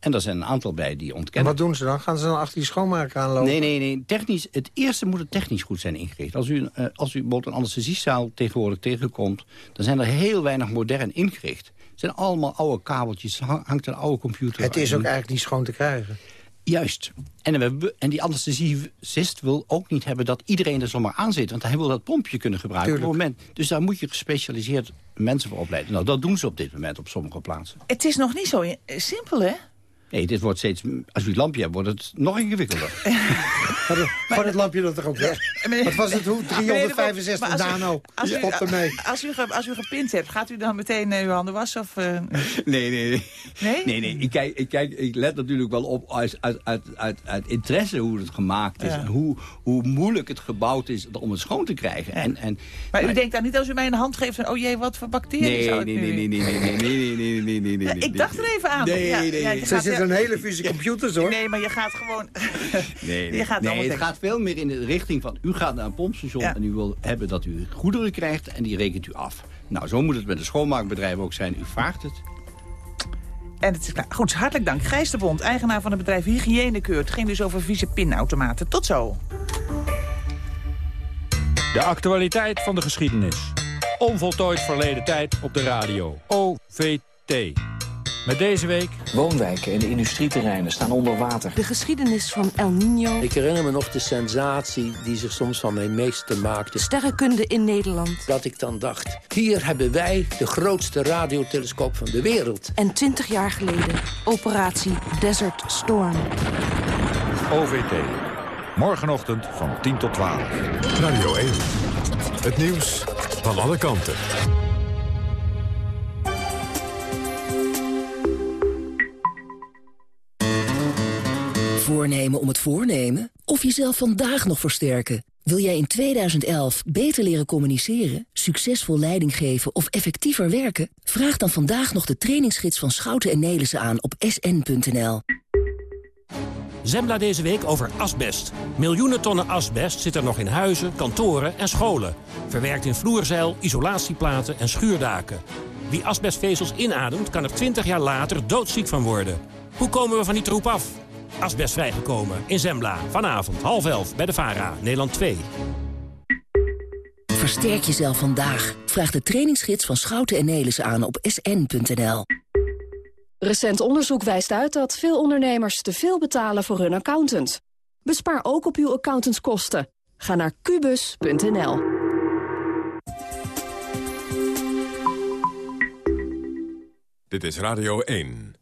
En er zijn een aantal bij die En ontkennen. wat doen ze dan? Gaan ze dan achter die schoonmaker aanlopen? Nee, nee, nee. Technisch, het eerste moet het technisch goed zijn ingericht. Als u, eh, als u bijvoorbeeld een anesthesiezaal tegenwoordig tegenkomt... dan zijn er heel weinig modern ingericht. Het zijn allemaal oude kabeltjes, hang- hangt een oude computer. Het is ook eigenlijk niet schoon te krijgen. Juist. En, we, en die anesthesist wil ook niet hebben dat iedereen er zomaar aan zit. Want hij wil dat pompje kunnen gebruiken op het moment. Dus daar moet je gespecialiseerd mensen voor opleiden. Nou, dat doen ze op dit moment op sommige plaatsen. Het is nog niet zo simpel, hè? Nee, dit wordt steeds... Als u het lampje hebt, wordt het nog ingewikkelder. Gaat het lampje dat toch ook weg? Wat was het, hoe? 365 Maar als u- nano. Als u, Stop ermee. Als u, als u gepind hebt, gaat u dan meteen eh, uw handen wassen? Of, eh, Nee, nee, nee. Nee? Nee, nee. Ik, kijk, ik, kijk, ik let natuurlijk wel op uit, uit, uit, uit, uit interesse hoe het gemaakt is. Ja. En hoe, hoe moeilijk het gebouwd is om het schoon te krijgen. En, en, maar u denkt dan niet als u mij een hand geeft van... oh jee, wat voor bacteriën Nee, zou nee, ik nee, nu... nee, nee, nee, nee, nee, nee, nee, nee, nee, Ja, nee, ik dacht er even aan. Nee, Ja, nee, ja, je nee. gaat- Er zitten een hele vieze computers, hoor. Nee, maar je gaat gewoon... Nee, nee. Je gaat nee het gaat veel meer in de richting van... u gaat naar een pompstation Ja. en u wil hebben dat u goederen krijgt... en die rekent u af. Nou, zo moet het met een schoonmaakbedrijf ook zijn. U vraagt het. En het is klaar. Goed, hartelijk dank. Gijs de Bond, eigenaar van het bedrijf Hygiënekeur. Het ging dus over vieze pinautomaten. Tot zo. De actualiteit van de geschiedenis. Onvoltooid verleden tijd op de radio. OVT. Met deze week... Woonwijken en industrieterreinen staan onder water. De geschiedenis van El Nino. Ik herinner me nog de sensatie die zich soms van mijn meester maakte. Sterrenkunde in Nederland. Dat ik dan dacht, hier hebben wij de grootste radiotelescoop van de wereld. En twintig jaar geleden operatie Desert Storm. OVT. Morgenochtend van 10 tot 12. Radio 1. Het nieuws van alle kanten. Voornemen om het voornemen? Of jezelf vandaag nog versterken? Wil jij in 2011 beter leren communiceren, succesvol leiding geven of effectiever werken? Vraag dan vandaag nog de trainingsgids van Schouten en Nelissen aan op sn.nl. Zembla deze week over asbest. Miljoenen tonnen asbest zitten nog in huizen, kantoren en scholen. Verwerkt in vloerzeil, isolatieplaten en schuurdaken. Wie asbestvezels inademt, kan er 20 jaar later doodziek van worden. Hoe komen we van die troep af? Asbest vrijgekomen in Zembla. Vanavond half elf bij de VARA, Nederland 2. Versterk jezelf vandaag. Vraag de trainingsgids van Schouten en Nelissen aan op sn.nl. Recent onderzoek wijst uit dat veel ondernemers te veel betalen voor hun accountant. Bespaar ook op uw accountantskosten. Ga naar kubus.nl. Dit is Radio 1.